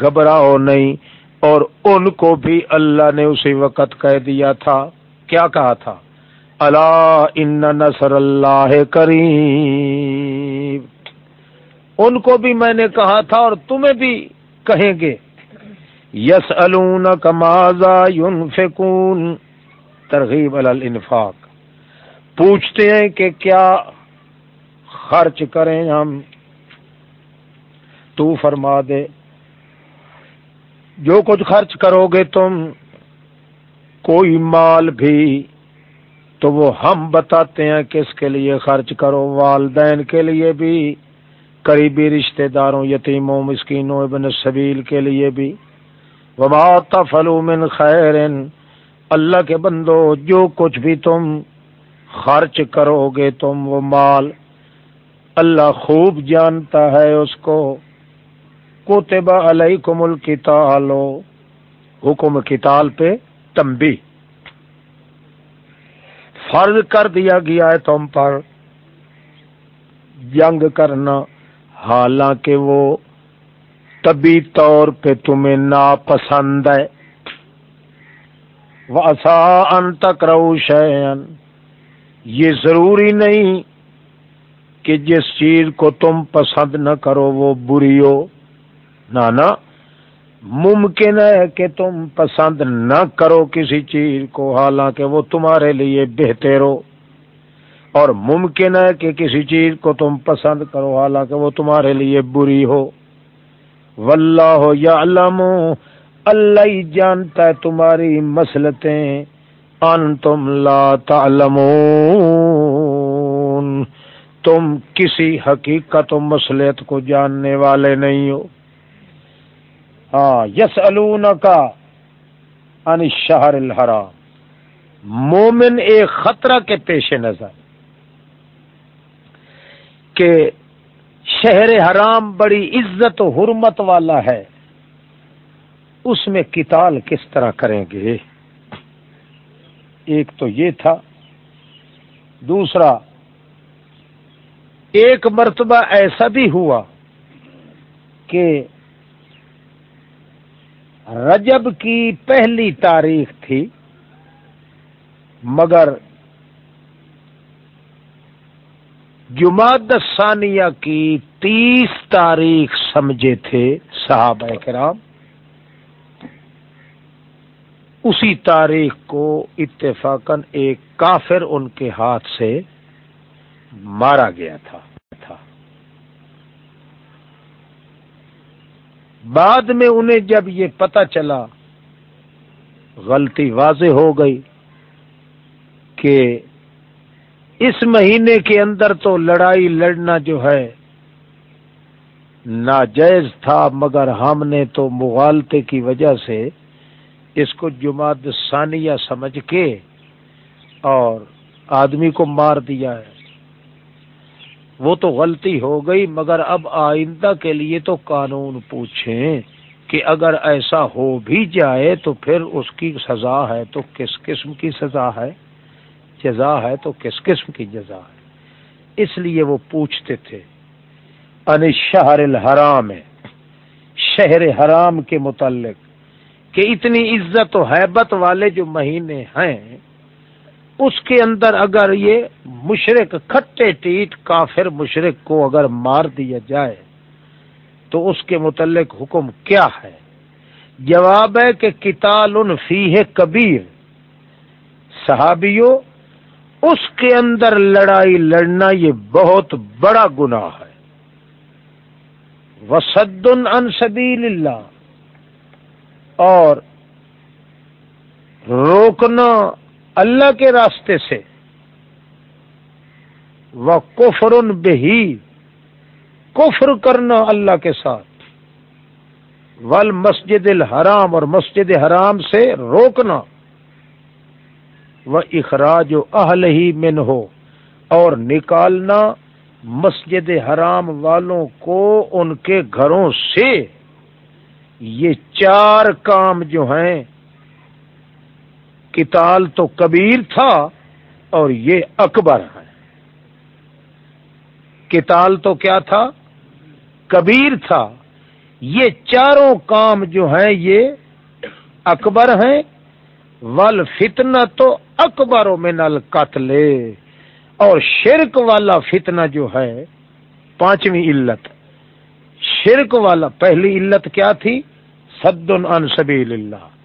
Speaker 1: گھبراؤ نہیں۔ اور ان کو بھی اللہ نے اسی وقت کہہ دیا تھا۔ کیا کہا تھا؟ اللہ ان نصر اللہ کریم۔ ان کو بھی میں نے کہا تھا اور تمہیں بھی کہیں گے۔ یس کمازا یون فکون ترغیب الانفاق۔ پوچھتے ہیں کہ کیا خرچ کریں ہم؟ تو فرما دے۔ جو کچھ خرچ کرو گے تم، کوئی مال بھی، تو وہ ہم بتاتے ہیں کس کے لیے خرچ کرو، والدین کے لیے بھی، قریبی رشتہ داروں، یتیموں، مسکینوں، ابن سبیل کے لیے بھی۔ وما تفلو من خیر اللہ کے بندو، جو کچھ بھی تم خرچ کرو گے تم وہ مال، اللہ خوب جانتا ہے اس کو۔ کوتبہ علیکم القتال، حکم کتال پہ تمبی فرض کر دیا گیا ہے تم پر جنگ کرنا، حالانکہ وہ طبی طور پہ تمہیں ناپسند ہے۔ وہ ان تک شین یہ ضروری نہیں کہ جس چیز کو تم پسند نہ کرو وہ بری ہو۔ نہ ممکن ہے کہ تم پسند نہ کرو کسی چیز کو، حالانکہ وہ تمہارے لیے بہتر ہو۔ اور ممکن ہے کہ کسی چیز کو تم پسند کرو، حالانکہ وہ تمہارے لیے بری ہو۔ واللہ یعلم، اللہ ہی جانتا ہے تمہاری مسلطیں۔ ان تم لا تعلمون۔ تم کسی حقیقت و مسلط کو جاننے والے نہیں ہو۔ ہاں یس کا ان شہر الحرام۔ مومن ایک خطرہ کے پیش نظر۔ کہ شہر حرام بڑی عزت و حرمت والا ہے۔ اس میں کتال کس طرح کریں گے؟ ایک تو یہ تھا۔ دوسرا، ایک مرتبہ ایسا بھی ہوا کہ رجب کی پہلی تاریخ تھی، مگر جماعت ثانیہ کی تیس تاریخ سمجھے تھے صحابہ کرام۔ اسی تاریخ کو اتفاقن ایک کافر ان کے ہاتھ سے مارا گیا تھا۔ بعد میں انہیں جب یہ پتا چلا، غلطی واضح ہو گئی کہ اس مہینے کے اندر تو لڑائی لڑنا جو ہے ناجائز تھا، مگر ہم نے تو مغالطے کی وجہ سے اس کو جماعت ثانیہ سمجھ کے اور آدمی کو مار دیا ہے۔ وہ تو غلطی ہو گئی، مگر اب آئندہ کے لیے تو قانون پوچھیں کہ اگر ایسا ہو بھی جائے تو پھر اس کی سزا ہے تو کس قسم کی سزا ہے؟ جزا ہے تو کس قسم کی جزا ہے؟ اس لیے وہ پوچھتے تھے، ان شہر الحرام، شہر حرام کے متعلق کہ اتنی عزت و حیبت والے جو مہینے ہیں اس کے اندر اگر یہ مشرق کھٹے ٹیٹ کافر مشرق کو اگر مار دیا جائے، تو اس کے متعلق حکم کیا ہے؟ جواب ہے کہ کتال فی ہے کبیر۔ صحابیوں، اس کے اندر لڑائی لڑنا یہ بہت بڑا گناہ ہے۔ وسد ان سبیل اللہ۔ اور روکنا اللہ کے راستے سے۔ وہ کفر بہی کفر کرنا اللہ کے ساتھ۔ ول مسجد الحرام اور مسجد حرام سے روکنا۔ وہ اخراج و اہل ہی من ہو اور نکالنا مسجد حرام والوں کو ان کے گھروں سے۔ یہ چار کام جو ہیں کتال تو کبیر تھا اور یہ اکبر ہے۔ کتال تو کیا تھا؟ کبیر تھا۔ یہ چاروں کام جو ہیں یہ اکبر ہیں۔ ول فتنا تو اکبر میں القتل۔ اور شرک والا فتنہ جو ہے، پانچویں علت۔ شرک والا پہلی علت کیا تھی؟ سد ان سبیل اللہ۔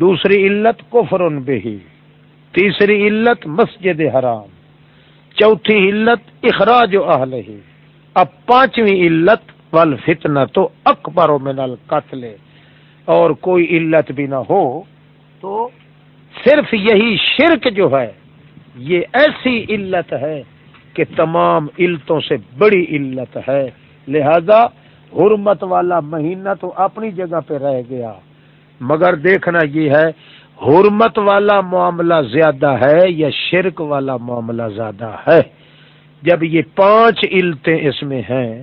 Speaker 1: دوسری علت کفر بہی، تیسری علت مسجد حرام، چوتھی علت اخراج و اہل ہی اب پانچویں علت ول فتنا تو اکبر و من القتل۔ اور کوئی علت بھی نہ ہو تو صرف یہی شرک جو ہے، یہ ایسی علت ہے کہ تمام علتوں سے بڑی علت ہے۔ لہذا حرمت والا مہینہ تو اپنی جگہ پہ رہ گیا۔ مگر دیکھنا یہ ہے، حرمت والا معاملہ زیادہ ہے یا شرک والا معاملہ زیادہ ہے؟ جب یہ پانچ علتیں اس میں ہیں،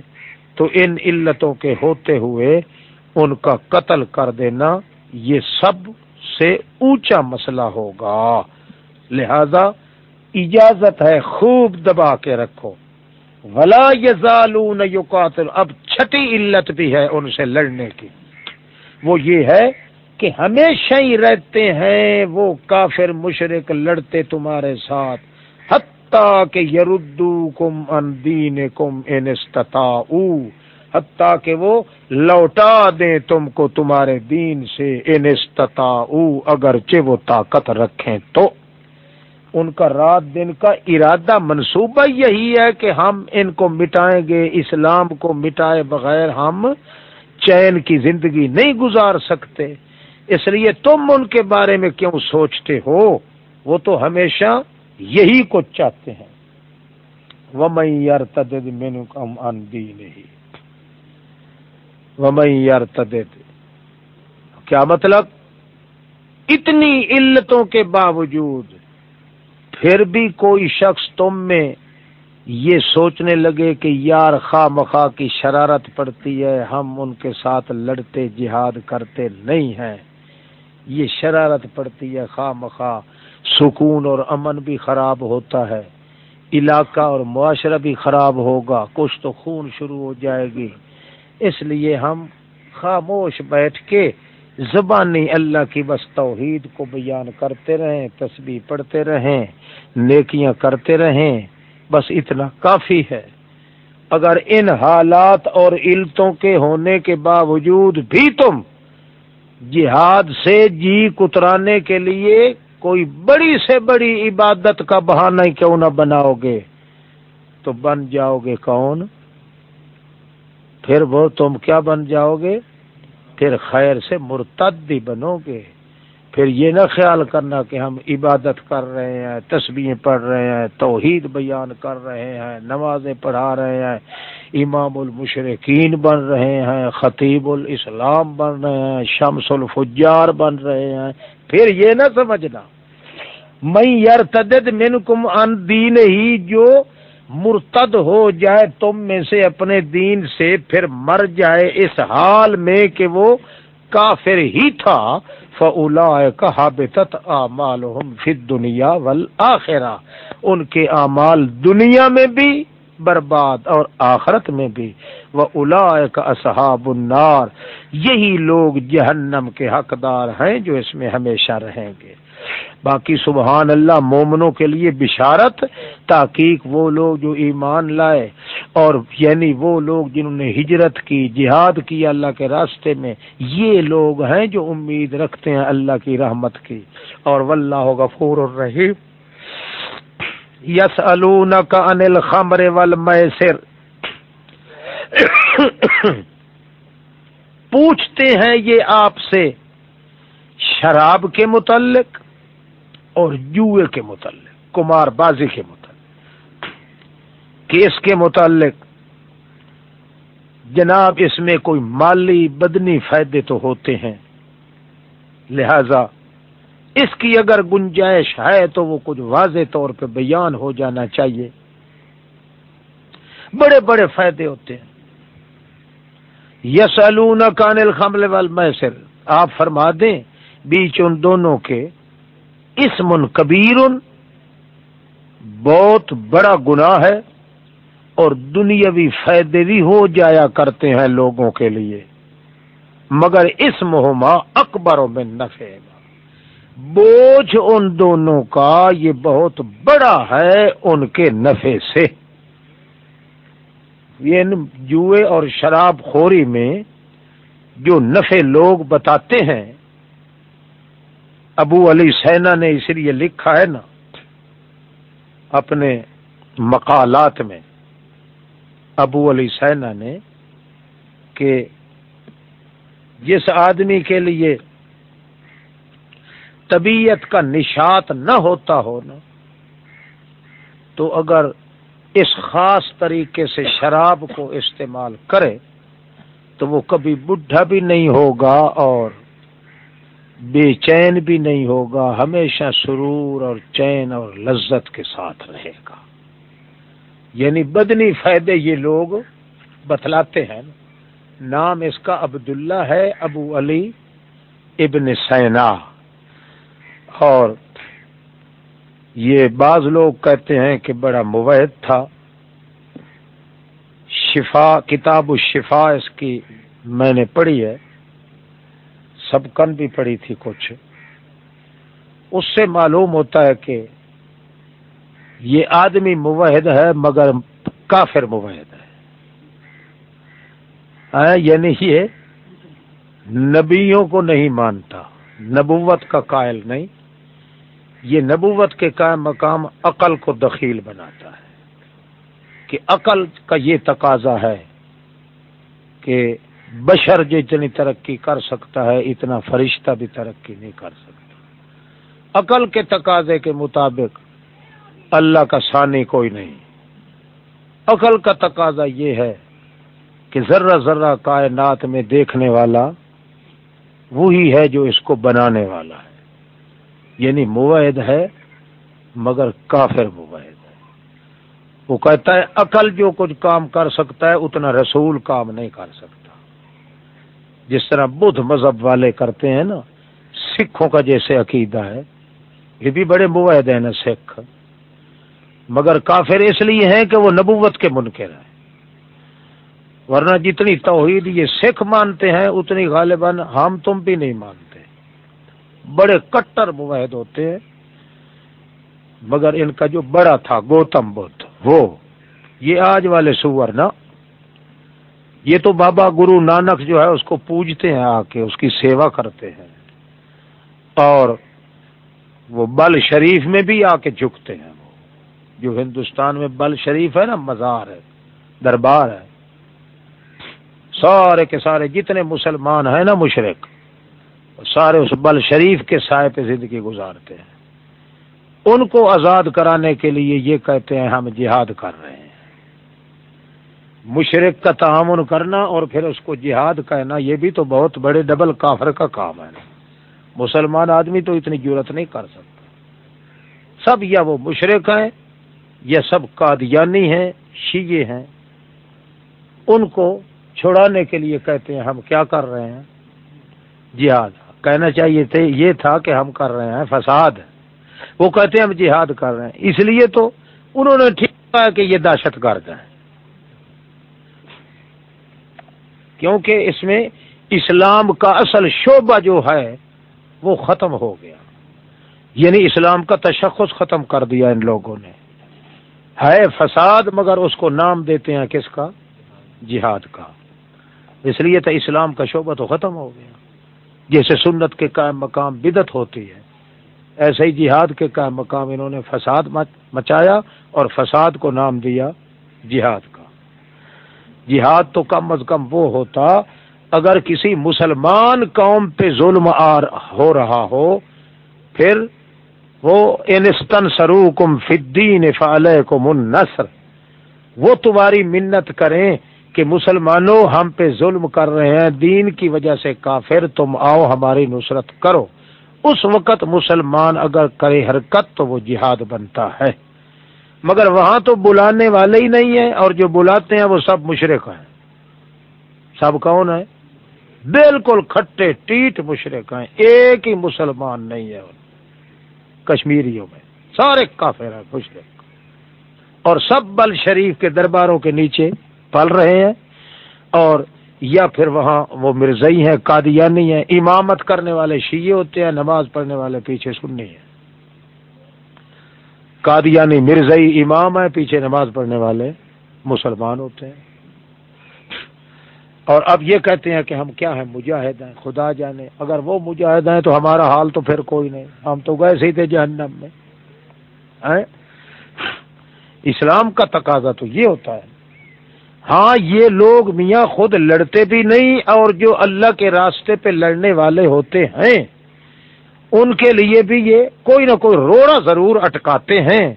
Speaker 1: تو ان علتوں کے ہوتے ہوئے ان کا قتل کر دینا یہ سب سے اونچا مسئلہ ہوگا۔ لہذا اجازت ہے خوب دبا کے رکھو۔ ولا یزالون یقاتل اب چھٹی علت بھی ہے ان سے لڑنے کی۔ وہ یہ ہے کہ ہمیشہ ہی رہتے ہیں وہ کافر مشرق لڑتے تمہارے ساتھ، حتیٰ کہ یردو کم ان دین کم انستتا حتیٰ کہ وہ لوٹا دیں تم کو تمہارے دین سے انستتا اگرچہ وہ طاقت رکھیں تو۔ ان کا رات دن کا ارادہ منصوبہ یہی ہے کہ ہم ان کو مٹائیں گے، اسلام کو مٹائے بغیر ہم چین کی زندگی نہیں گزار سکتے۔ اس لیے تم ان کے بارے میں کیوں سوچتے ہو؟ وہ تو ہمیشہ یہی کو چاہتے ہیں۔ وہ میں یار تدد مینو کم ان دی نہیں یار کیا مطلب؟ اتنی علتوں کے باوجود پھر بھی کوئی شخص تم میں یہ سوچنے لگے کہ یار خواہ مخواہ کی شرارت پڑتی ہے، ہم ان کے ساتھ لڑتے، جہاد کرتے نہیں ہیں۔ یہ شرارت پڑتی ہے خواہ مخواہ، سکون اور امن بھی خراب ہوتا ہے، علاقہ اور معاشرہ بھی خراب ہوگا، کچھ تو خون شروع ہو جائے گی۔ اس لیے ہم خاموش بیٹھ کے زبانی اللہ کی بس توحید کو بیان کرتے رہیں، تسبیح پڑھتے رہیں، نیکیاں کرتے رہیں۔ بس اتنا کافی ہے۔ اگر ان حالات اور علتوں کے ہونے کے باوجود بھی تم جہاد سے جی کترانے کے لیے کوئی بڑی سے بڑی عبادت کا بہانہ کیوں نہ بناؤ گے؟ تو بن جاؤ گے کون؟ پھر وہ تم کیا بن جاؤ گے؟ پھر خیر سے مرتد بھی بنو گے۔ پھر یہ نہ خیال کرنا کہ ہم عبادت کر رہے ہیں، تسبیح پڑھ رہے ہیں، توحید بیان کر رہے ہیں، نمازیں پڑھا رہے ہیں۔ امام المشرقین بن رہے ہیں، خطیب الاسلام بن رہے ہیں، شمس الفجار بن رہے ہیں۔ پھر یہ نہ سمجھنا میں یار تدد من کم ان دین ہی جو مرتد ہو جائے، تم میں سے اپنے دین سے پھر مر جائے۔ اس حال میں کہ وہ کافر ہی تھا فلا کہا امال دنیا ول ان کے اعمال دنیا میں بھی برباد اور آخرت میں بھی۔ وہ الا اصحاب النار۔ یہی لوگ جہنم کے حقدار ہیں جو اس میں ہمیشہ رہیں گے۔ باقی سبحان اللہ، مومنوں کے لیے بشارت تاکیق وہ لوگ جو ایمان لائے۔ اور یعنی وہ لوگ جنہوں نے ہجرت کی، جہاد کی اللہ کے راستے میں، یہ لوگ ہیں جو امید رکھتے ہیں اللہ کی رحمت کی۔ اور واللہ غفور الرحیم۔ یس کا انل خمر ول پوچھتے ہیں یہ آپ سے، شراب کے متعلق اور جوئے کے متعلق کمار بازی کے متعلق۔ کیس کے متعلق، جناب اس میں کوئی مالی بدنی فائدے تو ہوتے ہیں، لہذا اس کی اگر گنجائش ہے تو وہ کچھ واضح طور پہ بیان ہو جانا چاہیے۔ بڑے بڑے فائدے ہوتے ہیں۔ یسلون کانل خمل وال آپ فرما دیں، بیچ ان دونوں کے اسم کبیر، بہت بڑا گناہ ہے اور دنیاوی فائدے بھی ہو جایا کرتے ہیں لوگوں کے لیے۔ مگر اس مہما اکبر میں نفے بوجھ ان دونوں کا یہ بہت بڑا ہے ان کے نفے سے۔ یہ جوئے اور شراب خوری میں جو نفے لوگ بتاتے ہیں، ابو علی سینا نے اس لیے لکھا ہے نا، اپنے مقالات میں۔ ابو علی سینا نے کہ جس آدمی کے لیے طبیعت کا نشات نہ ہوتا ہو نا، تو اگر اس خاص طریقے سے شراب کو استعمال کرے تو وہ کبھی بڈھا بھی نہیں ہوگا اور بے چین بھی نہیں ہوگا، ہمیشہ سرور اور چین اور لذت کے ساتھ رہے گا۔ یعنی بدنی فائدے یہ لوگ بتلاتے ہیں، نام اس کا عبداللہ ہے ابو علی ابن سینا۔ اور یہ بعض لوگ کہتے ہیں کہ بڑا موید تھا۔ شفا، کتاب الشفا اس کی میں نے پڑھی ہے۔ سب کن بھی پڑی تھی کچھ۔ اس سے معلوم ہوتا ہے کہ یہ آدمی موحد ہے مگر کافر موحد ہے۔ یعنی یہ نبیوں کو نہیں مانتا، نبوت کا قائل نہیں۔ یہ نبوت کے قائم مقام عقل کو دخیل بناتا ہے۔ کہ عقل کا یہ تقاضا ہے کہ بشر جتنی ترقی کر سکتا ہے، اتنا فرشتہ بھی ترقی نہیں کر سکتا۔ عقل کے تقاضے کے مطابق اللہ کا ثانی کوئی نہیں۔ عقل کا تقاضا یہ ہے کہ ذرہ ذرہ کائنات میں دیکھنے والا وہی ہے جو اس کو بنانے والا ہے۔ یعنی موعد ہے مگر کافر موعد ہے۔ وہ کہتا ہے، عقل جو کچھ کام کر سکتا ہے، اتنا رسول کام نہیں کر سکتا۔ جس طرح بدھ مذہب والے کرتے ہیں نا، سکھوں کا جیسے عقیدہ ہے، یہ بھی بڑے موید ہیں نا سکھ۔ مگر کافر اس لیے ہیں کہ وہ نبوت کے منکر ہیں۔ ورنہ جتنی توحید یہ سکھ مانتے ہیں، اتنی غالباً ہم تم بھی نہیں مانتے۔ بڑے کٹر موحد ہوتے ہیں، مگر ان کا جو بڑا تھا، گوتم بدھ، وہ، یہ آج والے سور نا، یہ تو بابا گرو نانک جو ہے، اس کو پوجتے ہیں آ کے، اس کی سیوا کرتے ہیں، اور وہ بل شریف میں بھی آ کے جھکتے ہیں۔ وہ جو ہندوستان میں بل شریف ہے نا، مزار ہے، دربار ہے، سارے کے سارے جتنے مسلمان ہیں نا، مشرق سارے اس بل شریف کے سائے پہ زندگی گزارتے ہیں۔ ان کو آزاد کرانے کے لیے یہ کہتے ہیں، ہم جہاد کر رہے ہیں۔ مشرق کا تعاون کرنا اور پھر اس کو جہاد کہنا، یہ بھی تو بہت بڑے ڈبل کافر کا کام ہے۔ مسلمان آدمی تو اتنی ضرورت نہیں کر سکتا۔ سب یا وہ مشرق ہیں یا سب قادیانی ہیں شیعے ہیں۔ ان کو چھڑانے کے لیے کہتے ہیں، ہم کیا کر رہے ہیں؟ جہاد۔ کہنا چاہیے تھے، یہ تھا کہ ہم کر رہے ہیں فساد۔ وہ کہتے ہیں ہم جہاد کر رہے ہیں۔ اس لیے تو انہوں نے ٹھیک کہا کہ یہ دہشت گرد ہے کیونکہ اس میں اسلام کا اصل شعبہ جو ہے، وہ ختم ہو گیا۔ یعنی اسلام کا تشخص ختم کر دیا ان لوگوں نے۔ ہے فساد، مگر اس کو نام دیتے ہیں کس کا؟ جہاد کا۔ اس لیے تو اسلام کا شعبہ تو ختم ہو گیا۔ جیسے سنت کے قائم مقام بدت ہوتی ہے، ایسے ہی جہاد کے قائم مقام انہوں نے فساد مچایا اور فساد کو نام دیا جہاد کا۔ جہاد تو کم از کم وہ ہوتا، اگر کسی مسلمان قوم پہ ظلم آر ہو رہا ہو، پھر وہ انستن سرو کم فدین فال کو من وہ تمہاری منت کریں کہ مسلمانوں ہم پہ ظلم کر رہے ہیں، دین کی وجہ سے کافر، تم آؤ ہماری نصرت کرو۔ اس وقت مسلمان اگر کرے حرکت تو وہ جہاد بنتا ہے۔ مگر وہاں تو بلانے والے ہی نہیں ہیں اور جو بلاتے ہیں وہ سب مشرق ہیں۔ سب کون ہے بالکل کھٹے ٹیٹ مشرق ہیں۔ ایک ہی مسلمان نہیں ہے۔ کشمیریوں میں سارے کافر ہیں، مشرق۔ اور سب بل شریف کے درباروں کے نیچے پل رہے ہیں اور یا پھر وہاں وہ مرزئی ہیں، قادیانی ہیں، امامت کرنے والے شیعے ہوتے ہیں، نماز پڑھنے والے پیچھے سننی ہیں۔ قادیانی مرزئی امام ہے پیچھے نماز پڑھنے والے مسلمان ہوتے ہیں۔ اور اب یہ کہتے ہیں کہ ہم کیا ہیں، مجاہد ہیں، خدا جانے۔ اگر وہ مجاہد ہیں تو ہمارا حال تو پھر کوئی نہیں۔ ہم تو گئے سی تھے جہنم میں۔ اسلام کا تقاضا تو یہ ہوتا ہے۔ ہاں یہ لوگ میاں خود لڑتے بھی نہیں اور جو اللہ کے راستے پہ لڑنے والے ہوتے ہیں، ان کے لیے بھی یہ کوئی نہ کوئی روڑا ضرور اٹکاتے ہیں۔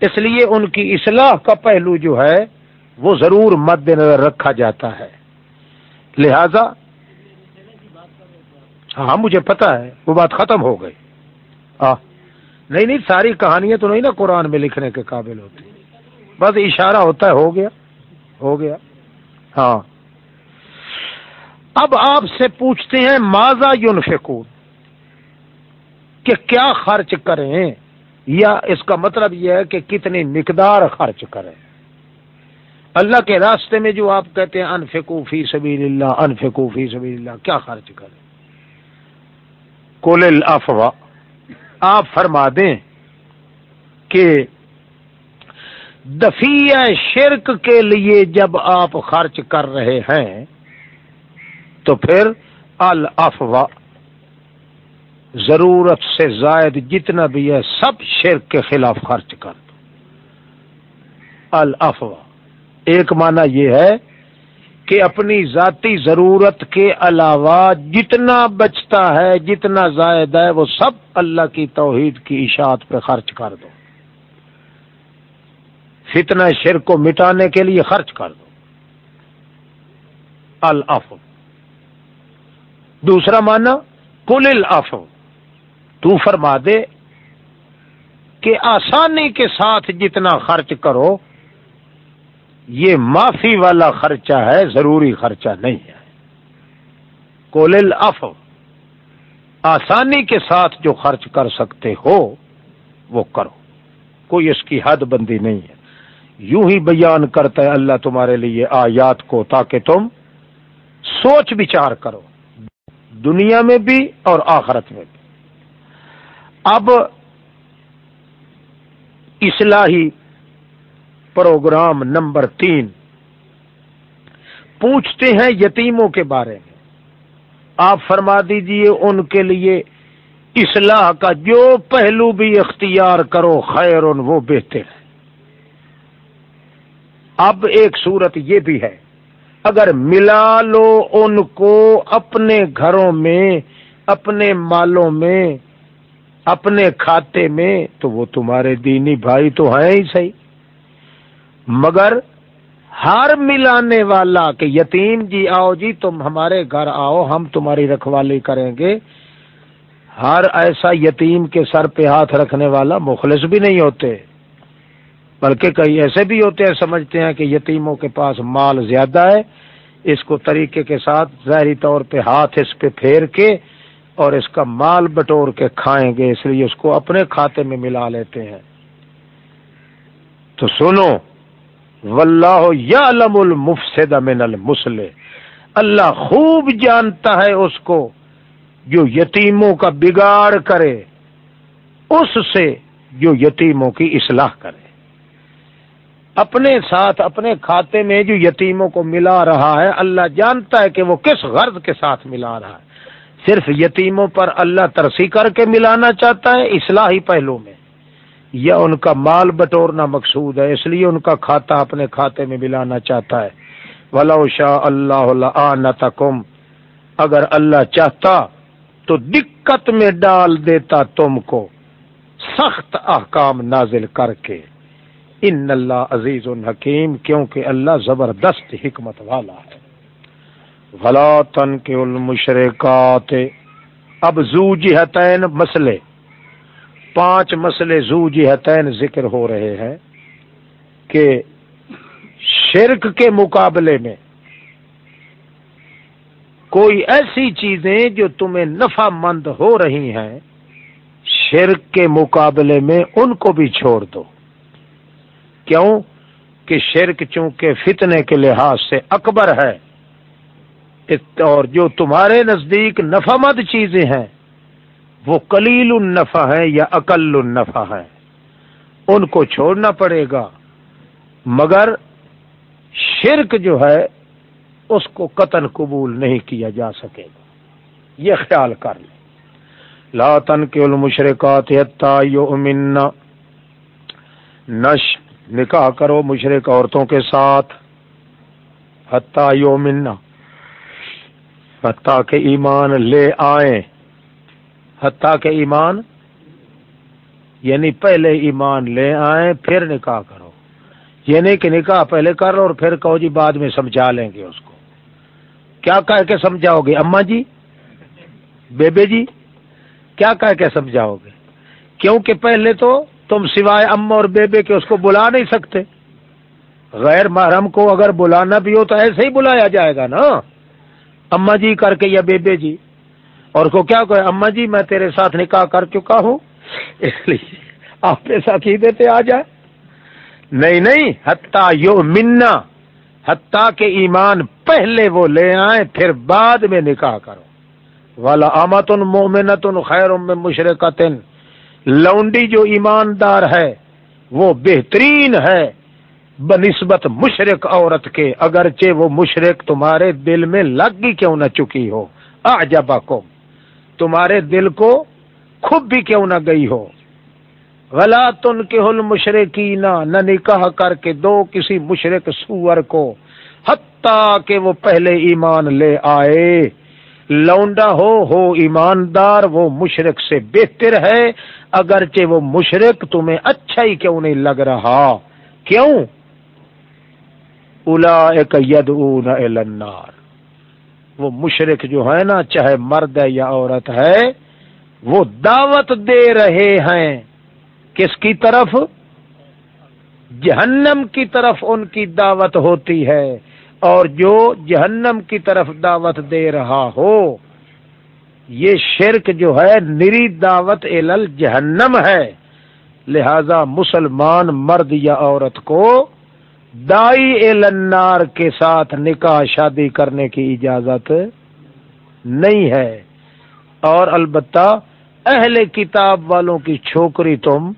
Speaker 1: اس لیے ان کی اصلاح کا پہلو جو ہے، وہ ضرور مد نظر رکھا جاتا ہے۔ لہذا ہاں مجھے پتا ہے، وہ بات ختم ہو گئی۔ ہاں نہیں نہیں، ساری کہانیاں تو نہیں نا قرآن میں لکھنے کے قابل ہوتی۔ بس اشارہ ہوتا ہے، ہو گیا۔ ہو گیا۔ ہاں۔ اب آپ سے پوچھتے ہیں ماضا یون کہ کیا خرچ کریں؟ یا اس کا مطلب یہ ہے کہ کتنی مقدار خرچ کریں؟ اللہ کے راستے میں جو آپ کہتے ہیں انفکو فی سبیل اللہ انفکو فی سبیل اللہ کیا خرچ کریں؟ کول افوا آپ فرما دیں کہ دفیع شرک کے لیے جب آپ خرچ کر رہے ہیں، تو پھر الافوا ضرورت سے زائد جتنا بھی ہے، سب شرک کے خلاف خرچ کر دو۔ الافوا ایک معنی یہ ہے کہ اپنی ذاتی ضرورت کے علاوہ جتنا بچتا ہے، جتنا زائد ہے، وہ سب اللہ کی توحید کی اشاعت پہ خرچ کر دو۔ فتنہ شرک کو مٹانے کے لیے خرچ کر دو۔ الف دوسرا مانا کل الف تو فرما دے کہ آسانی کے ساتھ جتنا خرچ کرو، یہ معافی والا خرچہ ہے، ضروری خرچہ نہیں ہے۔ کولل اف آسانی کے ساتھ جو خرچ کر سکتے ہو، وہ کرو۔ کوئی اس کی حد بندی نہیں ہے۔ یوں ہی بیان کرتا ہے اللہ تمہارے لیے آیات کو تاکہ تم سوچ بچار کرو، دنیا میں بھی اور آخرت میں بھی۔ اب اصلاحی پروگرام نمبر تین۔ پوچھتے ہیں یتیموں کے بارے میں۔ آپ فرما دیجیے ان کے لیے اصلاح کا جو پہلو بھی اختیار کرو خیر ان وہ بہتر۔ ہے اب ایک صورت یہ بھی ہے۔ اگر ملا لو ان کو اپنے گھروں میں، اپنے مالوں میں، اپنے کھاتے میں، تو وہ تمہارے دینی بھائی تو ہیں ہی صحیح۔ مگر ہر ملانے والا کہ یتیم جی آؤ جی تم ہمارے گھر آؤ، ہم تمہاری رکھوالی کریں گے۔ ہر ایسا یتیم کے سر پہ ہاتھ رکھنے والا مخلص بھی نہیں ہوتے۔ بلکہ کئی ایسے بھی ہوتے ہیں، سمجھتے ہیں کہ یتیموں کے پاس مال زیادہ ہے، اس کو طریقے کے ساتھ ظاہری طور پہ ہاتھ اس پہ پھیر کے اور اس کا مال بٹور کے کھائیں گے، اس لیے اس کو اپنے کھاتے میں ملا لیتے ہیں۔ تو سنو، واللہ یعلم المفسد من المسلح اللہ خوب جانتا ہے اس کو جو یتیموں کا بگاڑ کرے، اس سے جو یتیموں کی اصلاح کرے۔ اپنے ساتھ اپنے کھاتے میں جو یتیموں کو ملا رہا ہے، اللہ جانتا ہے کہ وہ کس غرض کے ساتھ ملا رہا ہے۔ صرف یتیموں پر اللہ ترسی کر کے ملانا چاہتا ہے، اصلاحی پہلو میں۔ یا ان کا مال بٹورنا مقصود ہے، اس لیے ان کا کھاتا اپنے کھاتے میں ملانا چاہتا ہے۔ ولو شاہ اللہ کم اگر اللہ چاہتا تو دقت میں ڈال دیتا تم کو۔ سخت احکام نازل کر کے۔ ان اللہ عزیز الحکیم کیونکہ اللہ زبردست حکمت والا ہے۔ غلا تن کے المشرکات اب زو جہتین مسئلے، پانچ مسئلے زو جہتین ذکر ہو رہے ہیں کہ شرک کے مقابلے میں کوئی ایسی چیزیں جو تمہیں نفع مند ہو رہی ہیں، شرک کے مقابلے میں ان کو بھی چھوڑ دو۔ کیوں کہ شرک چونکہ فتنے کے لحاظ سے اکبر ہے؟ اور جو تمہارے نزدیک نفع مند چیزیں ہیں، وہ کلیل النفع ہے یا اقل النفع ہے ان کو چھوڑنا پڑے گا۔ مگر شرک جو ہے، اس کو قتل قبول نہیں کیا جا سکے گا۔ یہ خیال کر لیں۔ لاتن کے المشرکات نش نکاح کرو مشرق عورتوں کے ساتھ۔ حتیٰ منا حتیٰ کہ ایمان لے آئیں۔ حتیٰ کہ ایمان یعنی پہلے ایمان لے آئیں، پھر نکاح کرو۔ یعنی کہ نکاح پہلے کر اور پھر کہو جی بعد میں سمجھا لیں گے اس کو۔ کیا کہہ کے سمجھاؤ گے؟ اما جی بیبے جی کیا کہہ کے سمجھاؤ گے؟ کیونکہ پہلے تو تم سوائے اما اور بیبے کے اس کو بلا نہیں سکتے۔ غیر محرم کو اگر بلانا بھی ہو تو ایسے ہی بلایا جائے گا نا۔ اما جی کر کے یا بیبے جی۔ اور کو کیا کہ اما جی میں تیرے ساتھ نکاح کر چکا ہوں۔ اس لیے آپ ساتھ ہی دیتے آ جائے۔ نہیں نہیں، حتیٰ یو منا حتیٰ کے ایمان پہلے وہ لے آئیں، پھر بعد میں نکاح کرو۔ والا آمت ان مومنت خیر میں مشرقت لونڈی جو ایماندار ہے، وہ بہترین ہے۔ بنسبت مشرق عورت کے، اگرچہ وہ مشرق تمہارے دل میں لگ گی کیوں نہ چکی ہو؟ آ کو تمہارے دل کو خوب بھی کیوں نہ گئی ہو؟ غلا تن کے ہل مشرقی نہ نکاح کر کے دو کسی مشرق سور کو، حتیٰ کہ وہ پہلے ایمان لے آئے۔ لونڈا ہو ہو ایماندار، وہ مشرق سے بہتر ہے۔ اگرچہ وہ مشرق تمہیں اچھا ہی کیوں نہیں لگ رہا؟ کیوں؟ الا ید النار۔ وہ مشرق جو ہے نا، چاہے مرد ہے یا عورت ہے، وہ دعوت دے رہے ہیں۔ کس کی طرف؟ جہنم کی طرف ان کی دعوت ہوتی ہے۔ اور جو جہنم کی طرف دعوت دے رہا ہو، یہ شرک جو ہے، نری دعوت ال جہنم ہے۔ لہذا مسلمان مرد یا عورت کو دائی النار کے ساتھ نکاح شادی کرنے کی اجازت نہیں ہے۔ اور البتہ اہل کتاب والوں کی چھوکری تم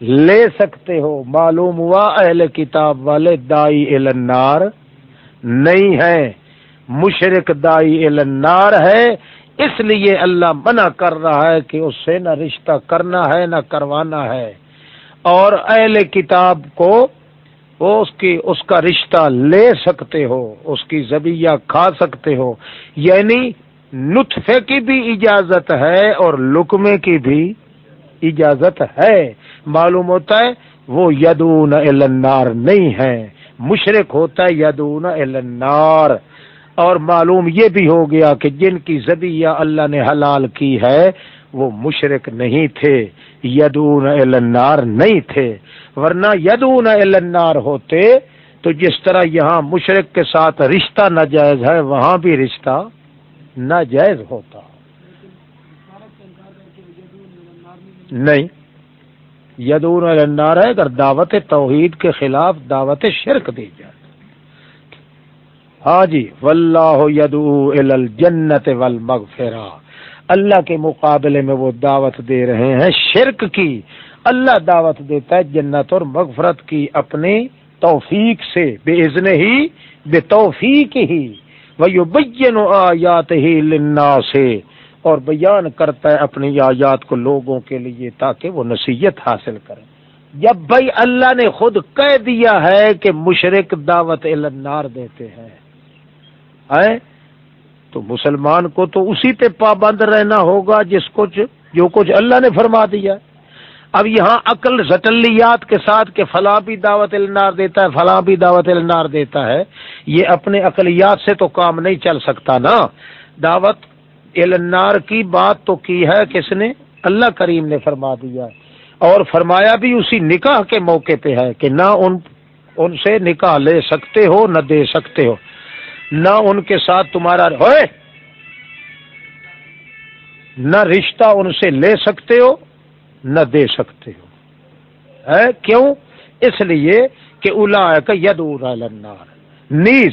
Speaker 1: لے سکتے ہو۔ معلوم ہوا اہل کتاب والے دائی النار نہیں ہے مشرق دائی النار ہے۔ اس لیے اللہ منع کر رہا ہے کہ اس سے نہ رشتہ کرنا ہے، نہ کروانا ہے۔ اور اہل کتاب کو وہ اس کی، اس کا رشتہ لے سکتے ہو، اس کی زبیہ کھا سکتے ہو۔ یعنی نطفے کی بھی اجازت ہے اور لکمے کی بھی اجازت ہے۔ معلوم ہوتا ہے وہ یدون النار نہیں ہے مشرق ہوتا ہے یدون النار۔ اور معلوم یہ بھی ہو گیا کہ جن کی زبیہ اللہ نے حلال کی ہے، وہ مشرق نہیں تھے یدون النار نہیں تھے۔ ورنہ یدون النار ہوتے تو جس طرح یہاں مشرق کے ساتھ رشتہ ناجائز ہے، وہاں بھی رشتہ ناجائز ہوتا۔ نہیں۔ یدون النار ہے اگر دعوت توحید کے خلاف دعوت شرک دی جائے۔ ہاں جی واللہ یدعو الجنت والمغفرہ۔ اللہ کے مقابلے میں وہ دعوت دے رہے ہیں شرک کی۔ اللہ دعوت دیتا ہے جنت اور مغفرت کی اپنی توفیق سے، بے عزن ہی، بے توفیق ہی۔ وہ بین آیات ہی لنا سے اور بیان کرتا ہے اپنی آیات کو لوگوں کے لیے تاکہ وہ نصیحت حاصل کریں۔ جب بھائی اللہ نے خود کہہ دیا ہے کہ مشرق دعوت النار دیتے ہیں تو مسلمان کو تو اسی پہ پابند رہنا ہوگا جس کچھ جو کچھ اللہ نے فرما دیا۔ اب یہاں عقل زٹلیات کے ساتھ کہ فلاں بھی دعوت النار دیتا ہے، فلاں بھی دعوت النار دیتا ہے، یہ اپنے اقلیات سے تو کام نہیں چل سکتا نا۔ دعوت النار کی بات تو کی ہے کس نے؟ اللہ کریم نے فرما دیا اور فرمایا بھی اسی نکاح کے موقع پہ ہے کہ نہ ان ان سے نکاح لے سکتے ہو، نہ دے سکتے ہو۔ نہ ان کے ساتھ تمہارا، ہوئے! نہ رشتہ ان سے لے سکتے ہو، نہ دے سکتے ہو۔ ہے؟ کیوں؟ اس لیے کہ الا کا ید النار۔ نیز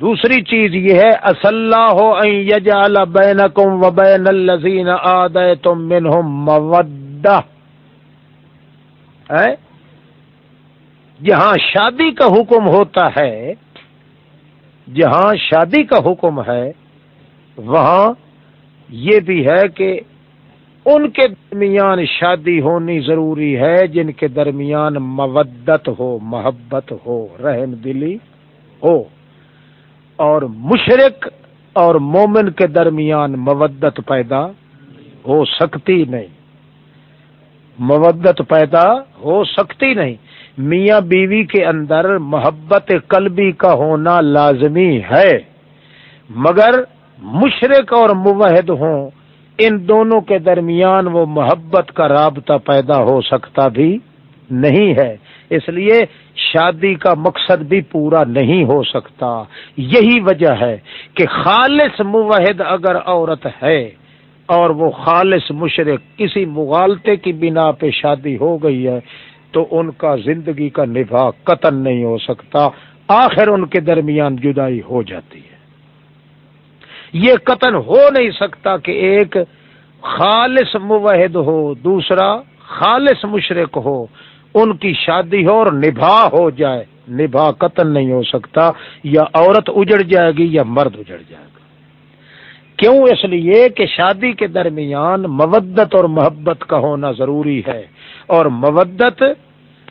Speaker 1: دوسری چیز یہ ہے اصلّہ ہو یجال کم و بین الزین آد تم مودہ جہاں شادی کا حکم ہوتا ہے، جہاں شادی کا حکم ہے، وہاں یہ بھی ہے کہ ان کے درمیان شادی ہونی ضروری ہے، جن کے درمیان مودت ہو، محبت ہو، رحم دلی ہو۔ اور مشرق اور مومن کے درمیان مودت پیدا ہو سکتی نہیں۔ مودت پیدا ہو سکتی نہیں۔ میاں بیوی کے اندر محبت قلبی کا ہونا لازمی ہے، مگر مشرق اور موحد ہوں، ان دونوں کے درمیان وہ محبت کا رابطہ پیدا ہو سکتا بھی نہیں ہے۔ اس لیے شادی کا مقصد بھی پورا نہیں ہو سکتا۔ یہی وجہ ہے کہ خالص موحد اگر عورت ہے اور وہ خالص مشرق کسی مغالطے کی بنا پہ شادی ہو گئی ہے، تو ان کا زندگی کا نبھا قتل نہیں ہو سکتا۔ آخر ان کے درمیان جدائی ہو جاتی ہے۔ یہ قتل ہو نہیں سکتا کہ ایک خالص موحد ہو، دوسرا خالص مشرق ہو۔ ان کی شادی ہو اور نبھا ہو جائے۔ نبھا قتل نہیں ہو سکتا۔ یا عورت اجڑ جائے گی یا مرد اجڑ جائے گا۔ کیوں اس لیے کہ شادی کے درمیان مودت اور محبت کا ہونا ضروری ہے۔ اور مودت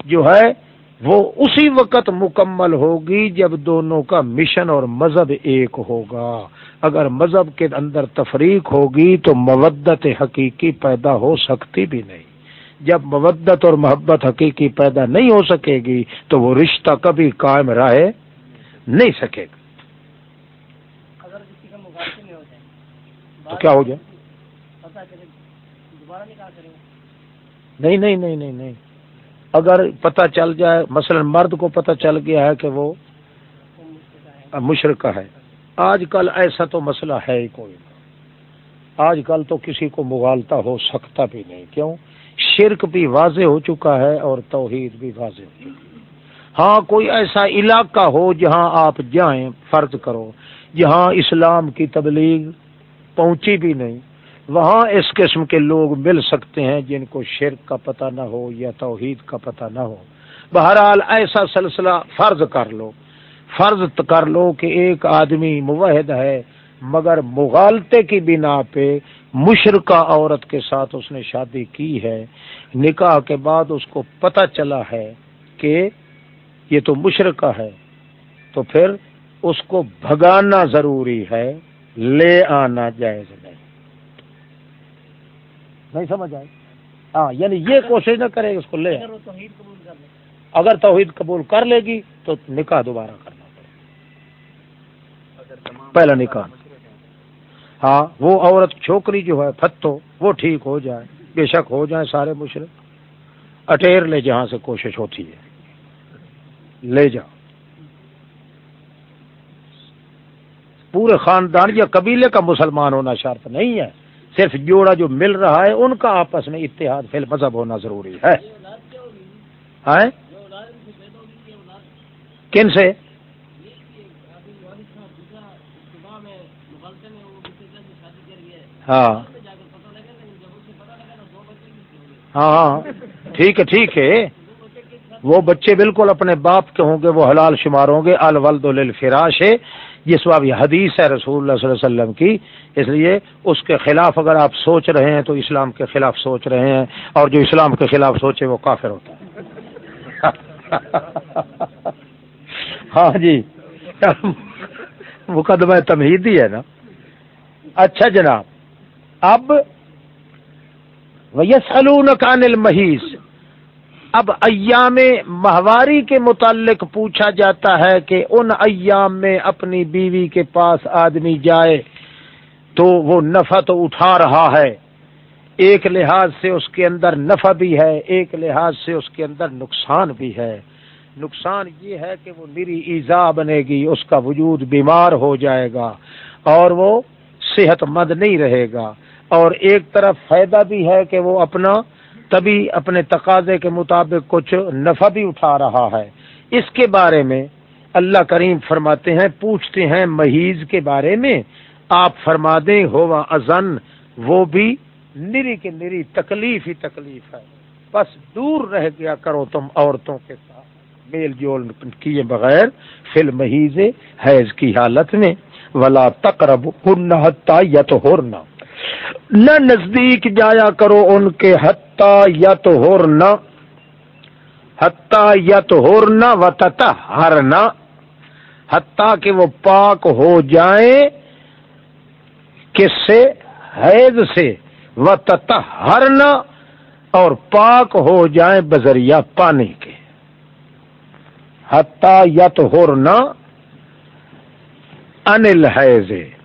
Speaker 1: جو ہے، وہ اسی وقت مکمل ہوگی جب دونوں کا مشن اور مذہب ایک ہوگا۔ اگر مذہب کے اندر تفریق ہوگی تو مودت حقیقی پیدا ہو سکتی بھی نہیں۔ جب مودت اور محبت حقیقی پیدا نہیں ہو سکے گی تو وہ رشتہ کبھی قائم رہے نہیں سکے گا۔ تو کیا ہو جائے؟ نہیں نہیں نہیں نہیں نہیں۔ اگر پتہ چل جائے مثلا مرد کو پتہ چل گیا ہے کہ وہ مشرقہ ہے۔ آج کل ایسا تو مسئلہ ہے ہی کوئی۔ آج کل تو کسی کو مغالتا ہو سکتا بھی نہیں۔ کیوں؟ شرک بھی واضح ہو چکا ہے اور توحید بھی واضح ہو چکا ہے۔ ہاں کوئی ایسا علاقہ ہو جہاں آپ جائیں، فرض کرو، جہاں اسلام کی تبلیغ پہنچی بھی نہیں، وہاں اس قسم کے لوگ مل سکتے ہیں جن کو شرک کا پتہ نہ ہو یا توحید کا پتہ نہ ہو۔ بہرحال ایسا سلسلہ فرض کر لو۔ فرض کر لو کہ ایک آدمی موحد ہے مگر مغالطے کی بنا پہ مشرقہ عورت کے ساتھ اس نے شادی کی ہے نکاح کے بعد اس کو پتہ چلا ہے کہ یہ تو مشرقہ ہے تو پھر اس کو بھگانا ضروری ہے لے آنا جائز نہیں۔ نہیں سمجھ آئے ہاں یعنی یہ کوشش نہ کرے اس کو لے اگر توحید قبول کر لے۔ گی تو نکاح دوبارہ کرنا پڑے۔ پہلا نکاح۔ ہاں وہ عورت چھوکری جو ہے پھتو وہ ٹھیک ہو جائے، بے شک ہو جائے سارے مشرق۔ اٹیر لے جہاں سے کوشش ہوتی ہے۔ لے جا۔ پورے خاندان یا قبیلے کا مسلمان ہونا شرط نہیں ہے۔ صرف جوڑا جو مل رہا ہے، ان کا آپس میں اتحاد فی مذہب ہونا ضروری ہے۔ کن سے؟ ہاں۔ ہاں ہاں۔ ٹھیک ہے ٹھیک ہے۔ وہ بچے بالکل اپنے باپ کے ہوں گے، وہ حلال شمار ہوں گے۔ الولد للفراش ہے۔ جس وقت یہ حدیث ہے رسول اللہ صلی اللہ علیہ وسلم کی۔ اس لیے اس کے خلاف اگر آپ سوچ رہے ہیں تو اسلام کے خلاف سوچ رہے ہیں۔ اور جو اسلام کے خلاف سوچے وہ کافر ہوتا ہے۔ ہاں جی۔ مقدمہ تمہیدی ہے نا۔ اچھا جناب۔ اب ویسلون کان المحیث اب ایام ماہواری کے متعلق پوچھا جاتا ہے کہ ان ایام میں اپنی بیوی کے پاس آدمی جائے تو وہ نفع تو اٹھا رہا ہے۔ ایک لحاظ سے اس کے اندر نفع بھی ہے، ایک لحاظ سے اس کے اندر نقصان بھی ہے۔ نقصان یہ ہے کہ وہ میری ایزا بنے گی، اس کا وجود بیمار ہو جائے گا اور وہ صحت مند نہیں رہے گا۔ اور ایک طرف فائدہ بھی ہے کہ وہ اپنا تبھی اپنے تقاضے کے مطابق کچھ نفع بھی اٹھا رہا ہے۔ اس کے بارے میں اللہ کریم فرماتے ہیں، پوچھتے ہیں محیض کے بارے میں، آپ فرما دیں، ہوا ازن وہ بھی نری کے نری، تکلیف ہی تکلیف ہے۔ بس دور رہ گیا کرو تم عورتوں کے ساتھ۔ میل جول کیے بغیر فل محیض حیض کی حالت میں۔ ولا تقرب ہنتا یا تو نہ نزدیک جایا کرو ان کے حتہ یا تو ہورنا حتہ یا تو ہورنا و تتا ہرنا حتیٰ کہ وہ پاک ہو جائیں، کس سے؟ حید سے۔ و تتا ہرنا اور پاک ہو جائیں بذریعہ پانی کے۔ حتیٰ یا تو ہورنا انل حیض۔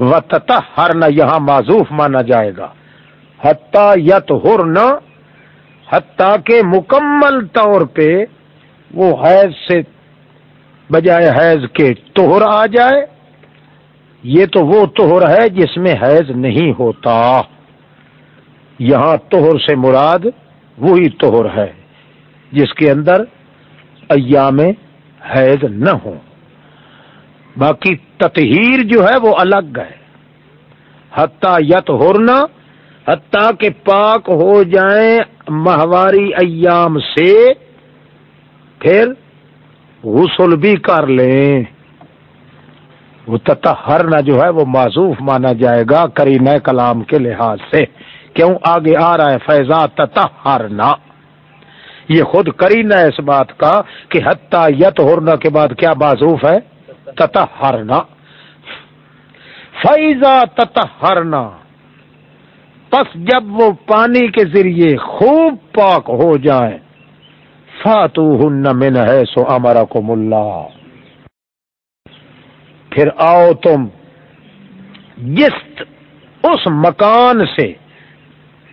Speaker 1: و تتا ہرنا یہاں معذوف مانا جائے گا۔ حتیٰ یت ہرنا حتیٰ کہ مکمل طور پہ وہ حیض سے بجائے حیض کے توہر آ جائے۔ یہ تو وہ توہر ہے جس میں حیض نہیں ہوتا۔ یہاں توہر سے مراد وہی توہر ہے جس کے اندر ایام حیض نہ ہوں۔ باقی تطہیر جو ہے وہ الگ ہے۔ حتیٰ یت ہورنا حتیٰ کہ پاک ہو جائیں ماہواری ایام سے، پھر غسل بھی کر لیں۔ وہ تتہرنا جو ہے وہ معذوف مانا جائے گا کرینہ کلام کے لحاظ سے۔ کیوں؟ آگے آ رہا ہے فیضا تتہرنا یہ خود کرینہ اس بات کا کہ حتیٰ یت ہورنا کے بعد کیا معذوف ہے؟ تتہرنا فیضا تتہرنا پس جب وہ پانی کے ذریعے خوب پاک ہو جائے فاتو ہن من ہے سو امرا پھر آؤ تم جس اس مکان سے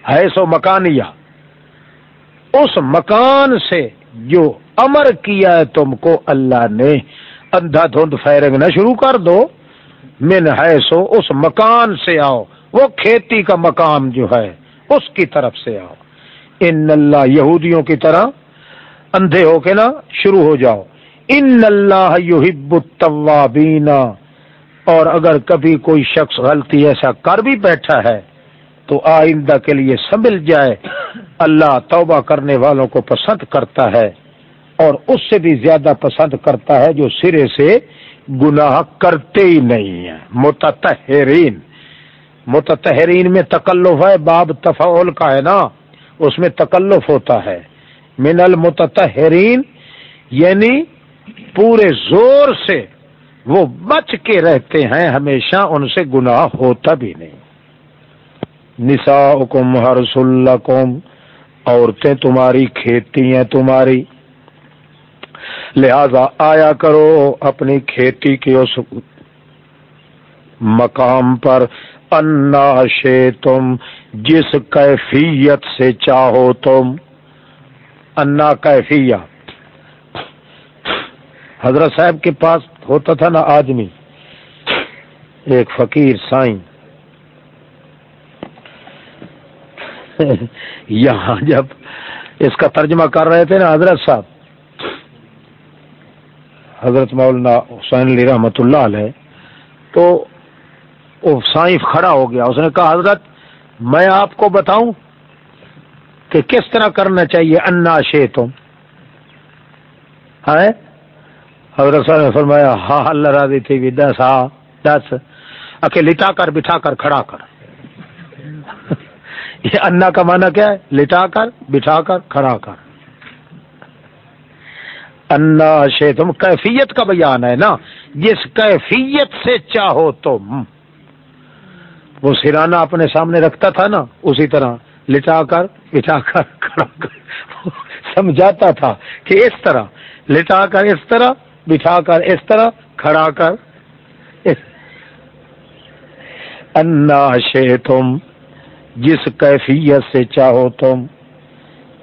Speaker 1: ہے سو مکانیہ، اس مکان سے جو امر کیا ہے تم کو اللہ نے۔ اندھا دھند فیرنگ نہ شروع کر دو۔ من ہے سو اس مکان سے آؤ۔ وہ کھیتی کا مقام جو ہے، اس کی طرف سے آؤ۔ ان اللہ یہودیوں کی طرح اندھے ہو کے نا شروع ہو جاؤ۔ ان اللہ یحب التوابین۔ اور اگر کبھی کوئی شخص غلطی ایسا کر بھی بیٹھا ہے، تو آئندہ کے لیے سمجھ جائے۔ اللہ توبہ کرنے والوں کو پسند کرتا ہے۔ اور اس سے بھی زیادہ پسند کرتا ہے جو سرے سے گناہ کرتے ہی نہیں ہیں۔ متحرین متحرین میں تکلف ہے، باب تفعول کا ہے نا۔ اس میں تکلف ہوتا ہے۔ من المتحرین یعنی پورے زور سے وہ بچ کے رہتے ہیں، ہمیشہ ان سے گناہ ہوتا بھی نہیں۔ نسا حکم ہر عورتیں تمہاری، کھیتی ہیں تمہاری۔ لہذا آیا کرو اپنی کھیتی کے اس مقام پر انا شے تم جس کیفیت سے چاہو تم۔ انا کیفیہ۔ حضرت صاحب کے پاس ہوتا تھا نا آدمی، ایک فقیر سائن۔ یہاں جب اس کا ترجمہ کر رہے تھے نا حضرت صاحب حضرت مولانا حسین علی رحمت اللہ علیہ، تو وہ سائف کھڑا ہو گیا۔ اس نے کہا، حضرت، میں آپ کو بتاؤں کہ کس طرح کرنا چاہیے، انا شے تم ہے؟ حضرت صاحب نے فرمایا ہاں اللہ راضی تھی دس ہاں دس۔ اکے، لٹا کر، بٹھا کر، کھڑا کر۔ یہ انا کا معنی کیا ہے؟ لٹا کر، بٹھا کر، کھڑا کر۔ انا شے تم کیفیت کا بیان ہے نا؟ جس کیفیت سے چاہو تم۔ وہ سرانا اپنے سامنے رکھتا تھا نا، اسی طرح لٹا کر بٹھا کر، کھڑا کر، سمجھاتا تھا کہ اس طرح، لٹا کر اس طرح، بٹھا کر اس طرح، کھڑا کر۔ انا شے تم جس کیفیت سے چاہو تم۔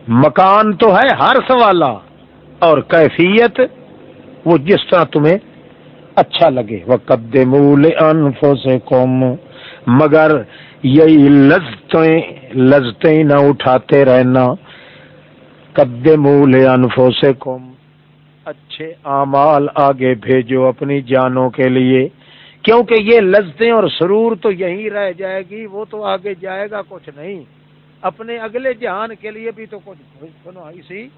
Speaker 1: مکان تو ہے ہر سوالا اور کیفیت وہ جس طرح تمہیں اچھا لگے۔ وہ قدمول انفو سے قوم مگر یہی لذتیں لذتیں نہ اٹھاتے رہنا۔ قدمول انفو سے قوم اچھے اعمال آگے بھیجو اپنی جانوں کے لیے۔ کیونکہ یہ لذتیں اور سرور تو یہیں رہ جائے گی، وہ تو آگے جائے گا، کچھ نہیں۔ اپنے اگلے جہان کے لیے بھی تو کچھ۔ سنو، اسی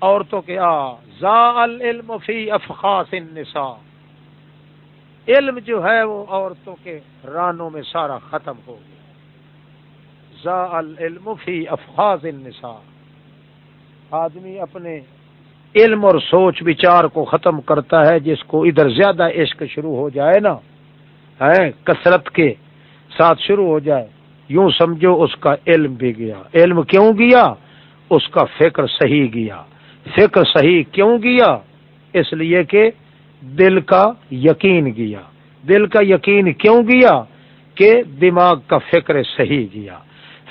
Speaker 1: عورتوں کے آ زا العلم فی افخاص النساء۔ علم جو ہے وہ عورتوں کے رانوں میں سارا ختم ہو گیا۔ زا العلم فی افخاص النساء۔ آدمی اپنے علم اور سوچ بچار کو ختم کرتا ہے، جس کو ادھر زیادہ عشق شروع ہو جائے نا ہے کثرت کے ساتھ شروع ہو جائے۔ یوں سمجھو اس کا علم بھی گیا۔ علم کیوں گیا؟ اس کا فکر صحیح گیا۔ فکر صحیح کیوں گیا؟ اس لیے کہ دل کا یقین گیا۔ دل کا یقین کیوں گیا؟ کہ دماغ کا فکر صحیح گیا۔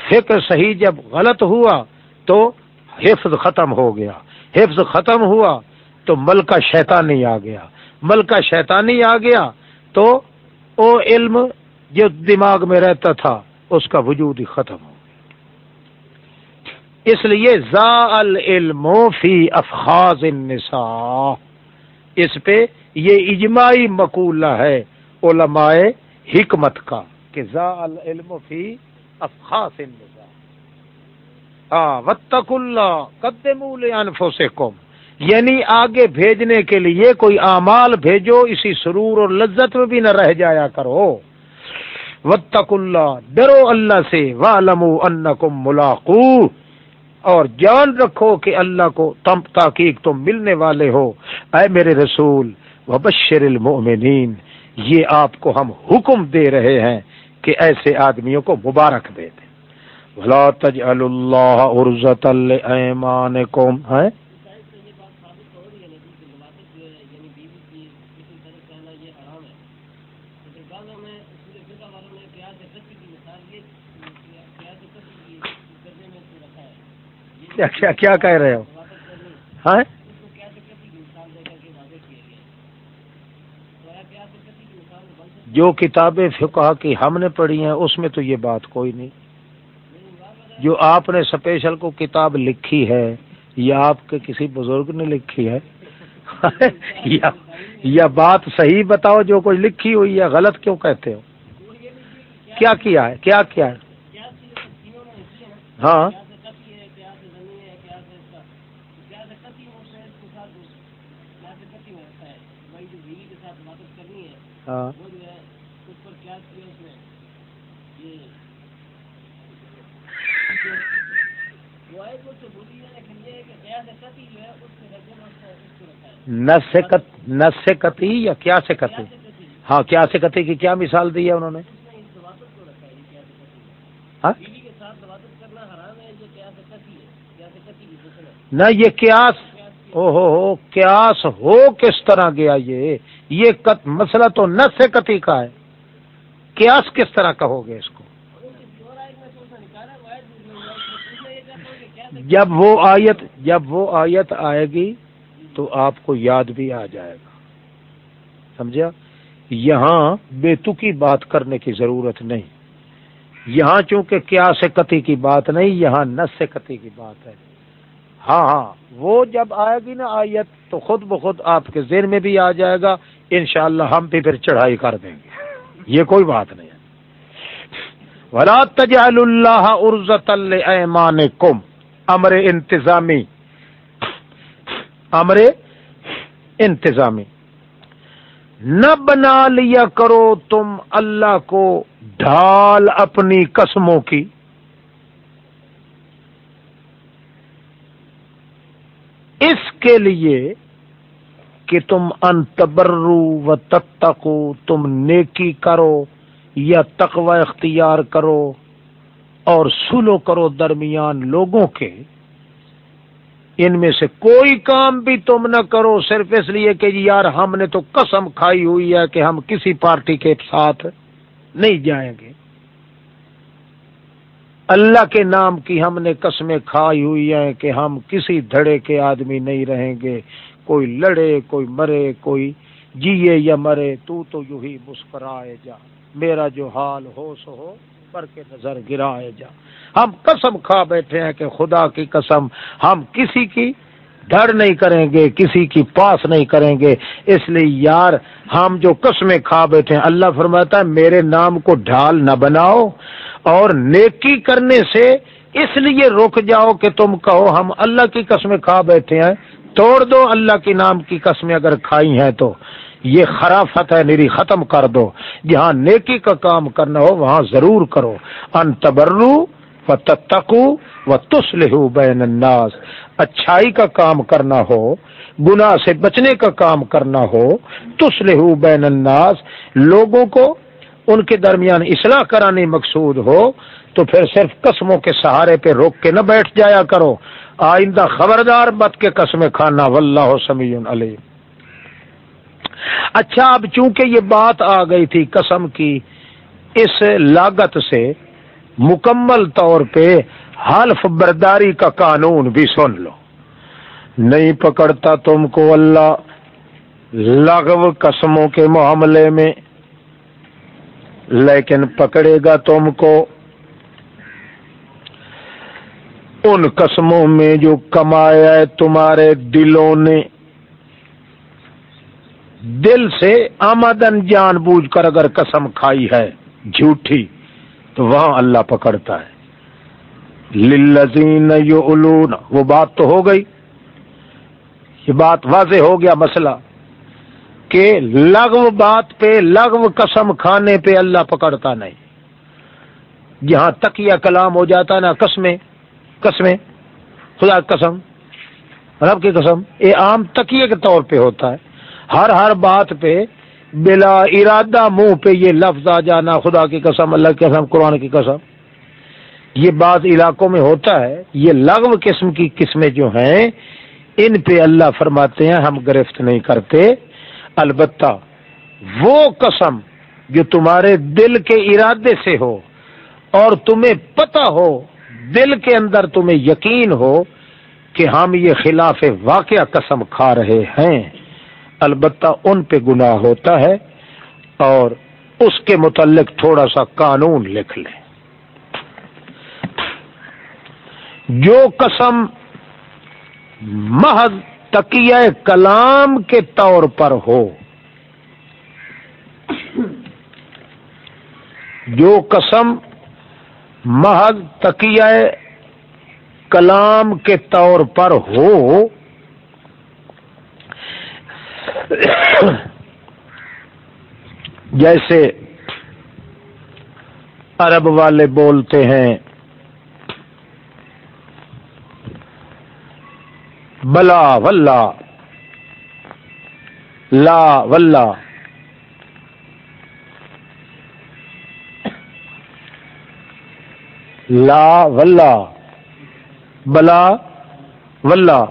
Speaker 1: فکر صحیح جب غلط ہوا تو حفظ ختم ہو گیا۔ حفظ ختم ہوا تو ملکہ شیطانی آ گیا۔ ملکہ شیطانی آ گیا تو وہ علم جو دماغ میں رہتا تھا اس کا وجود ہی ختم ہو اس لیے زا العلم فی افخاذ النساء۔ اس پہ یہ اجماعی مقولہ ہے علماء حکمت کا کہ زا العلم فی افخاص النساء۔ ہاں وتق اللہ قدموا لانفسکم یعنی آگے بھیجنے کے لیے کوئی اعمال بھیجو، اسی سرور اور لذت میں بھی نہ رہ جایا کرو۔ وتق اللہ ڈرو اللہ سے۔ وَعْلَمُوا أَنَّكُمْ مُلَاقُوهُ اور جان رکھو کہ اللہ کو تم تاکیق تم ملنے والے ہو۔ اے میرے رسول، وبشر المؤمنین، یہ آپ کو ہم حکم دے رہے ہیں کہ ایسے آدمیوں کو مبارک دے دیں۔ بھلا تج اللہ عرضت المان ہے ہاں؟ کیا کیا کیا کہہ رہے ہو؟ ہاں؟ جو کتابیں فقہ کی ہم نے پڑھی ہیں، اس میں تو یہ بات کوئی نہیں۔ جو آپ نے اسپیشل کو کتاب لکھی ہے، یا آپ کے کسی بزرگ نے لکھی ہے، یا یا بات صحیح بتاؤ جو کوئی لکھی ہوئی ہے، غلط کیوں کہتے ہو؟ کیا کیا ہے؟ کیا کیا ہے؟ ہاں؟ ہاں۔ نس کتی یا کیا سے کتی ہاں کیا سے کتی کی کیا مثال دی ہے انہوں نے؟ ہاں؟ نہ یہ کیاس او ہو ہو کیاس ہو کس طرح گیا یہ؟ یہ مسئلہ تو نس کتی کا ہے۔ کیاس کس طرح کہو گے اس کو؟ جب وہ آیت جب وہ آیت آئے گی تو آپ کو یاد بھی آ جائے گا۔ سمجھا؟ یہاں بیتوکی بات کرنے کی ضرورت نہیں۔ یہاں چونکہ کیا سے کتی کی بات نہیں، یہاں نس سے کتی کی بات ہے۔ ہاں ہاں وہ جب آئے گی نا آیت تو خود بخود آپ کے ذہن میں بھی آ جائے گا، انشاءاللہ ہم بھی پھر چڑھائی کر دیں گے۔ یہ کوئی بات نہیں ہے۔ ولا تجعل اللہ عرضت المان کم امر انتظامی۔ امر انتظامی۔ نہ بنا لیا کرو تم اللہ کو ڈھال اپنی قسموں کی۔ اس کے لیے کہ تم انتبرو و تتقو، تم نیکی کرو یا تقوی اختیار کرو اور سلو کرو درمیان لوگوں کے۔ ان میں سے کوئی کام بھی تم نہ کرو، صرف اس لیے کہ جی یار ہم نے تو قسم کھائی ہوئی ہے کہ ہم کسی پارٹی کے ساتھ نہیں جائیں گے۔ اللہ کے نام کی ہم نے قسمیں کھائی ہوئی ہیں کہ ہم کسی دھڑے کے آدمی نہیں رہیں گے۔ کوئی لڑے، کوئی مرے، کوئی جیے یا مرے، تو تو یوں ہی مسکرائے جا۔ میرا جو حال ہو سو ہو، پر کے نظر گرائے جا۔ ہم قسم کھا بیٹھے ہیں کہ خدا کی قسم، ہم کسی کی ڈر نہیں کریں گے، کسی کی پاس نہیں کریں گے۔ اس لیے یار، ہم جو قسمیں کھا بیٹھے ہیں، اللہ فرماتا ہے، میرے نام کو ڈھال نہ بناؤ۔ اور نیکی کرنے سے اس لیے رک جاؤ کہ تم کہو ہم اللہ کی قسمیں کھا بیٹھے ہیں، توڑ دو اللہ کے نام کی قسمیں اگر کھائی ہیں تو۔ یہ خرافت ہے میری ختم کر دو۔ جہاں نیکی کا کام کرنا ہو، وہاں ضرور کرو۔ ان تبرو و تتقو و تسلح بین الناس۔ اچھائی کا کام کرنا ہو، گناہ سے بچنے کا کام کرنا ہو تسلح بین الناس۔ لوگوں کو ان کے درمیان اصلاح کرانی مقصود ہو، تو پھر صرف قسموں کے سہارے پہ روک کے نہ بیٹھ جایا کرو۔ آئندہ خبردار مت کے قسمیں کھانا، واللہ سمیع علیم۔ اچھا اب چونکہ یہ بات آ گئی تھی قسم کی، اس لاگت سے مکمل طور پہ حلف برداری کا قانون بھی سن لو۔ نہیں پکڑتا تم کو اللہ لغو قسموں کے معاملے میں۔ لیکن پکڑے گا تم کو ان قسموں میں جو کمایا ہے تمہارے دلوں نے۔ دل سے آمدن جان بوجھ کر اگر قسم کھائی ہے جھوٹھی، تو وہاں اللہ پکڑتا ہے۔ للذین یعلون وہ بات تو ہو گئی۔ یہ بات واضح ہو گیا مسئلہ۔ کہ لغو بات پہ، لغو قسم کھانے پہ اللہ پکڑتا نہیں۔ جہاں تک یہ کلام ہو جاتا نا قسمیں قسمیں۔ خدا قسم، رب کی قسم، یہ عام تکیے کے طور پہ ہوتا ہے۔ ہر ہر بات پہ بلا ارادہ منہ پہ یہ لفظ آ جانا، خدا کی قسم، اللہ کی قسم، قرآن کی قسم۔ یہ بعض علاقوں میں ہوتا ہے، یہ لغو قسم کی قسمیں جو ہیں، ان پہ اللہ فرماتے ہیں، ہم گرفت نہیں کرتے۔ البتہ وہ قسم جو تمہارے دل کے ارادے سے ہو اور تمہیں پتہ ہو، دل کے اندر تمہیں یقین ہو کہ ہم یہ خلاف واقعہ قسم کھا رہے ہیں۔ البتہ ان پہ گناہ ہوتا ہے اور اس کے متعلق تھوڑا سا قانون لکھ لیں جو قسم محض تقیہ کلام کے طور پر ہو۔ جو قسم محض تقیہ کلام کے طور پر ہو، جیسے عرب والے بولتے ہیں بلا ولہ لا ولہ لا ولہ بلا ولہ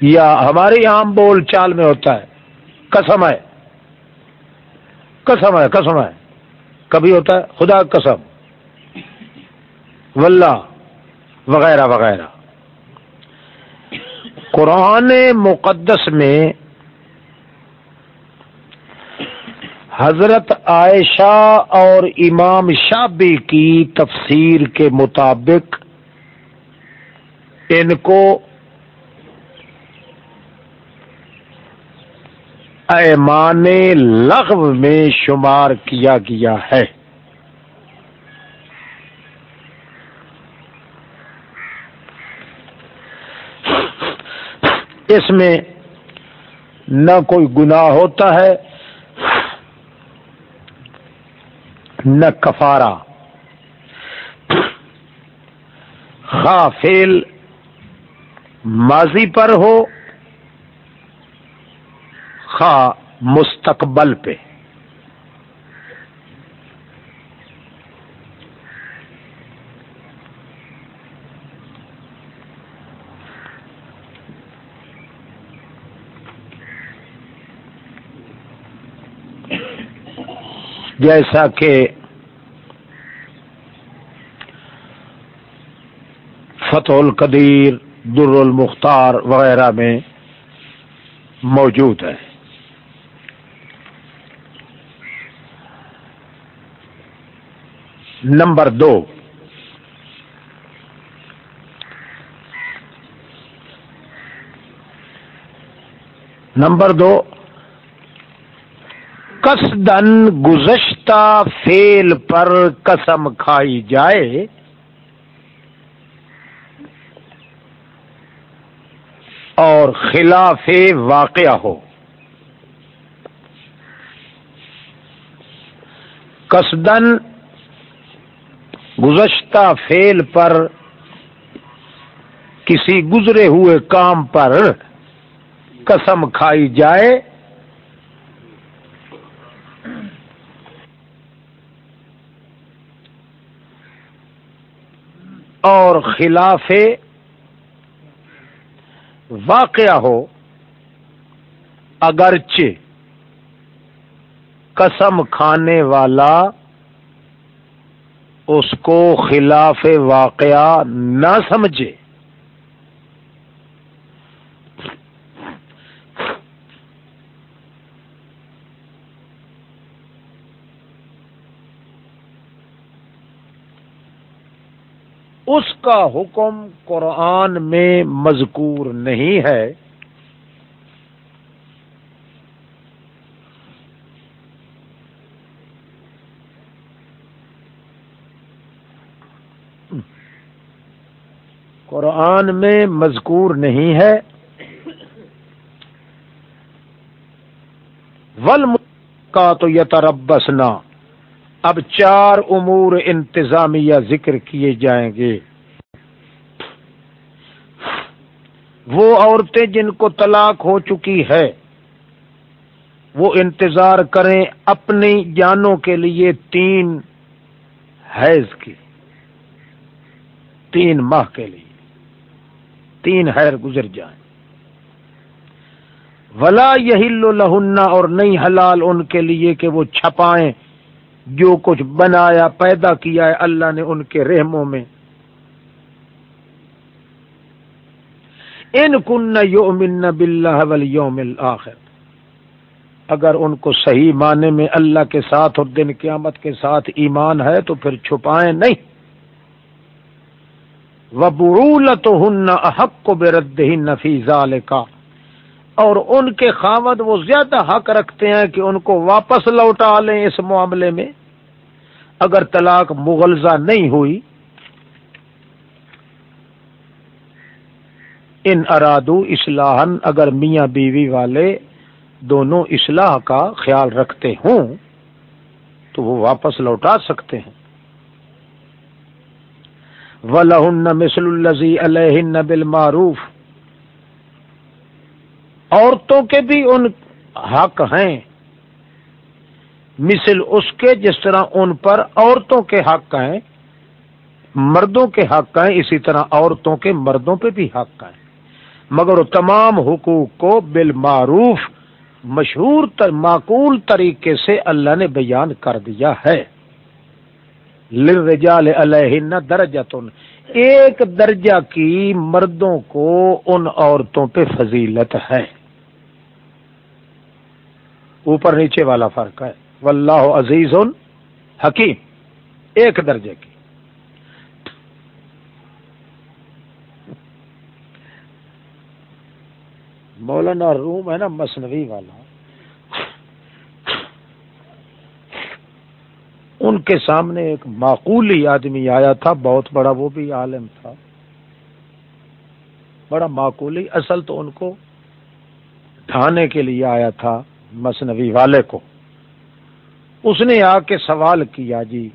Speaker 1: یا ہمارے عام بول چال میں ہوتا ہے، قسم ہے۔ قسم ہے قسم ہے۔ کبھی ہوتا ہے، خدا قسم۔ ولہ وغیرہ وغیرہ۔ قرآن مقدس میں حضرت عائشہ اور امام شابی کی تفسیر کے مطابق ان کو ایمان لغو میں شمار کیا گیا ہے۔ اس میں نہ کوئی گناہ ہوتا ہے، نہ کفارا فیل ماضی پر ہو خا مستقبل پہ۔ جیسا کہ فتح القدیر در المختار وغیرہ میں موجود ہے۔ نمبر دو۔ نمبر دو۔ کسدن گزشتہ فیل پر قسم کھائی جائے۔ اور خلاف واقعہ ہو۔ کسدن گزشتہ فیل پر کسی گزرے ہوئے کام پر قسم کھائی جائے۔ اور خلاف واقعہ ہو اگرچہ قسم کھانے والا اس کو خلاف واقعہ نہ سمجھے۔ اس کا حکم قرآن میں مذکور نہیں ہے۔ قرآن میں مذکور نہیں ہے۔ ول کا تو یتربسنا اب چار امور انتظامیہ ذکر کیے جائیں گے۔ وہ عورتیں جن کو طلاق ہو چکی ہے، وہ انتظار کریں اپنی جانوں کے لیے تین حیض کی، تین ماہ کے لیے، تین حیر گزر جائیں۔ ولا یہی لہنا اور نہیں حلال ان کے لیے کہ وہ چھپائیں۔ جو کچھ بنایا، پیدا کیا ہے، اللہ نے ان کے رحموں میں۔ ان کن یؤمن باللہ والیوم الاخر۔ اگر ان کو صحیح معنی میں اللہ کے ساتھ اور دن قیامت کے ساتھ ایمان ہے، تو پھر چھپائیں نہیں۔ وبرولت ہن حق کو بے رد نفیزہ کا اور ان کے خامد وہ زیادہ حق رکھتے ہیں کہ ان کو واپس لوٹا لیں اس معاملے میں۔ اگر طلاق مغلزہ نہیں ہوئی، ان ارادو اصلاح اگر میاں بیوی والے دونوں اصلاح کا خیال رکھتے ہوں، تو وہ واپس لوٹا سکتے ہیں۔ وَلَهُنَّ مِثْلُ الَّذِي عَلَيْهِنَّ بِالْمَعْرُوفِ۔ عورتوں کے بھی ان حق ہیں۔ مثل اس کے جس طرح ان پر عورتوں کے حق ہیں مردوں کے حق ہیں اسی طرح عورتوں کے مردوں پہ بھی حق ہیں مگر تمام حقوق کو بالمعروف، مشہور تر، معقول طریقے سے اللہ نے بیان کر دیا ہے۔ لرجال علیہن درجتن ایک درجہ کی مردوں کو ان عورتوں پہ فضیلت ہے۔ اوپر نیچے والا فرق ہے۔ واللہ عزیز حکیم۔ ایک درجے کی۔ مولانا روم ہے نا مصنوعی والا۔ ان کے سامنے ایک معقولی آدمی آیا تھا، بہت بڑا، وہ بھی عالم تھا۔ بڑا معقولی، اصل تو ان کو ڈھانے کے لیے آیا تھا مصنوعی والے کو۔ اس نے آ کے سوال کیا جی۔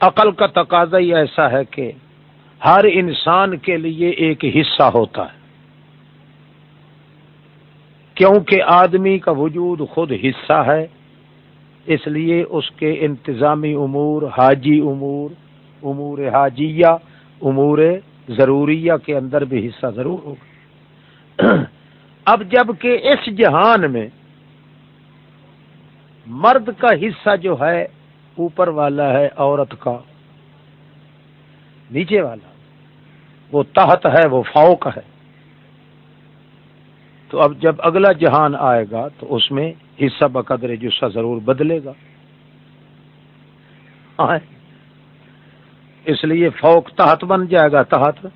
Speaker 1: عقل کا تقاضا ہی ایسا ہے کہ ہر انسان کے لیے ایک حصہ ہوتا ہے۔ کیونکہ آدمی کا وجود خود حصہ ہے، اس لیے اس کے انتظامی امور، حاجی امور امور حاجیہ، امور ضروریہ کے اندر بھی حصہ ضرور ہوگا۔ اب جبکہ اس جہان میں مرد کا حصہ جو ہے، اوپر والا ہے عورت کا، نیچے والا، وہ تحت ہے، وہ فوق ہے۔ تو اب جب اگلا جہان آئے گا، تو اس میں حصہ بقدر جسہ ضرور بدلے گا۔ اس لیے فوق تحت بن جائے گا، تحت۔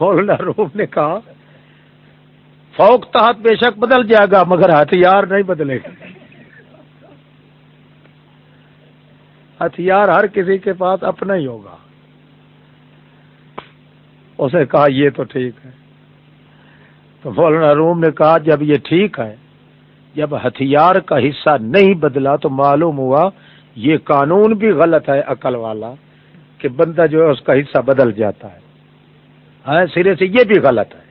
Speaker 1: مولانا روم نے کہا فوق تحت بے شک بدل جائے گا، مگر ہتھیار نہیں بدلے گا۔ ہتھیار ہر کسی کے پاس اپنا ہی ہوگا۔ اسے کہا، یہ تو ٹھیک ہے۔ تو مولانا روم نے کہا، جب یہ ٹھیک ہے، جب ہتھیار کا حصہ نہیں بدلا تو معلوم ہوا یہ قانون بھی غلط ہے عقل والا، کہ بندہ جو ہے اس کا حصہ بدل جاتا ہے۔ ہاں سرے سے یہ بھی غلط ہے۔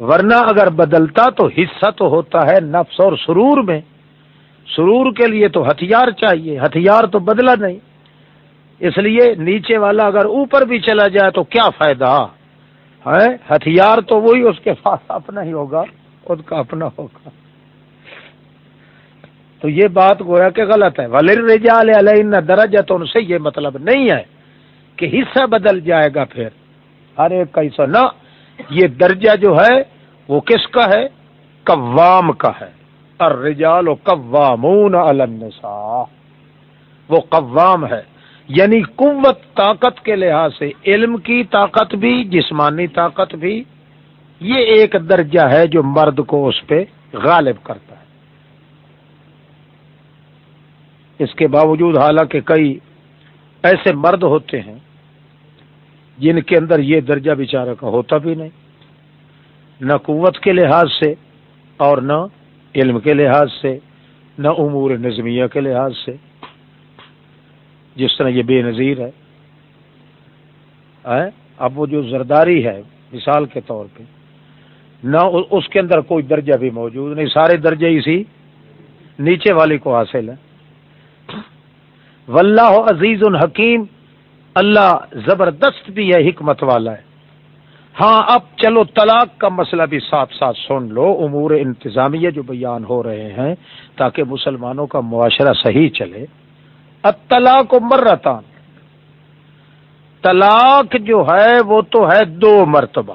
Speaker 1: ورنہ اگر بدلتا تو حصہ تو ہوتا ہے نفس اور سرور میں۔ سرور کے لیے تو ہتھیار چاہیے، ہتھیار تو بدلا نہیں۔ اس لیے نیچے والا اگر اوپر بھی چلا جائے تو کیا فائدہ؟ ہے ہتھیار تو وہی اس کے پاس اپنا ہی ہوگا، خود کا اپنا ہوگا۔ تو یہ بات گویا کہ غلط ہے۔ ولر رجال علیہ درجہ تو ان سے یہ مطلب نہیں ہے کہ حصہ بدل جائے گا پھر۔ ہر ایک کا حصہ نہ یہ درجہ جو ہے وہ کس کا ہے؟ قوام کا ہے۔ اور رجال و قوامون النساء۔ وہ قوام ہے۔ یعنی قوت طاقت کے لحاظ سے، علم کی طاقت بھی، جسمانی طاقت بھی۔ یہ ایک درجہ ہے جو مرد کو اس پہ غالب کرتا ہے۔ اس کے باوجود حالانکہ کئی ایسے مرد ہوتے ہیں جن کے اندر یہ درجہ بیچارہ کا ہوتا بھی نہیں، نہ قوت کے لحاظ سے اور نہ علم کے لحاظ سے، نہ امور نظمیہ کے لحاظ سے۔ جس طرح یہ بے نظیر ہے اب وہ جو زرداری ہے، مثال کے طور پہ، نہ اس کے اندر کوئی درجہ بھی موجود نہیں، سارے درجے اسی نیچے والی کو حاصل ہے واللہ عزیز الحکیم اللہ زبردست بھی ہے، حکمت والا ہے۔ ہاں اب چلو طلاق کا مسئلہ بھی ساتھ ساتھ سن لو۔ امور انتظامیہ جو بیان ہو رہے ہیں تاکہ مسلمانوں کا معاشرہ صحیح چلے۔ اطلاق کو مرتان۔ طلاق جو ہے، وہ تو ہے دو مرتبہ۔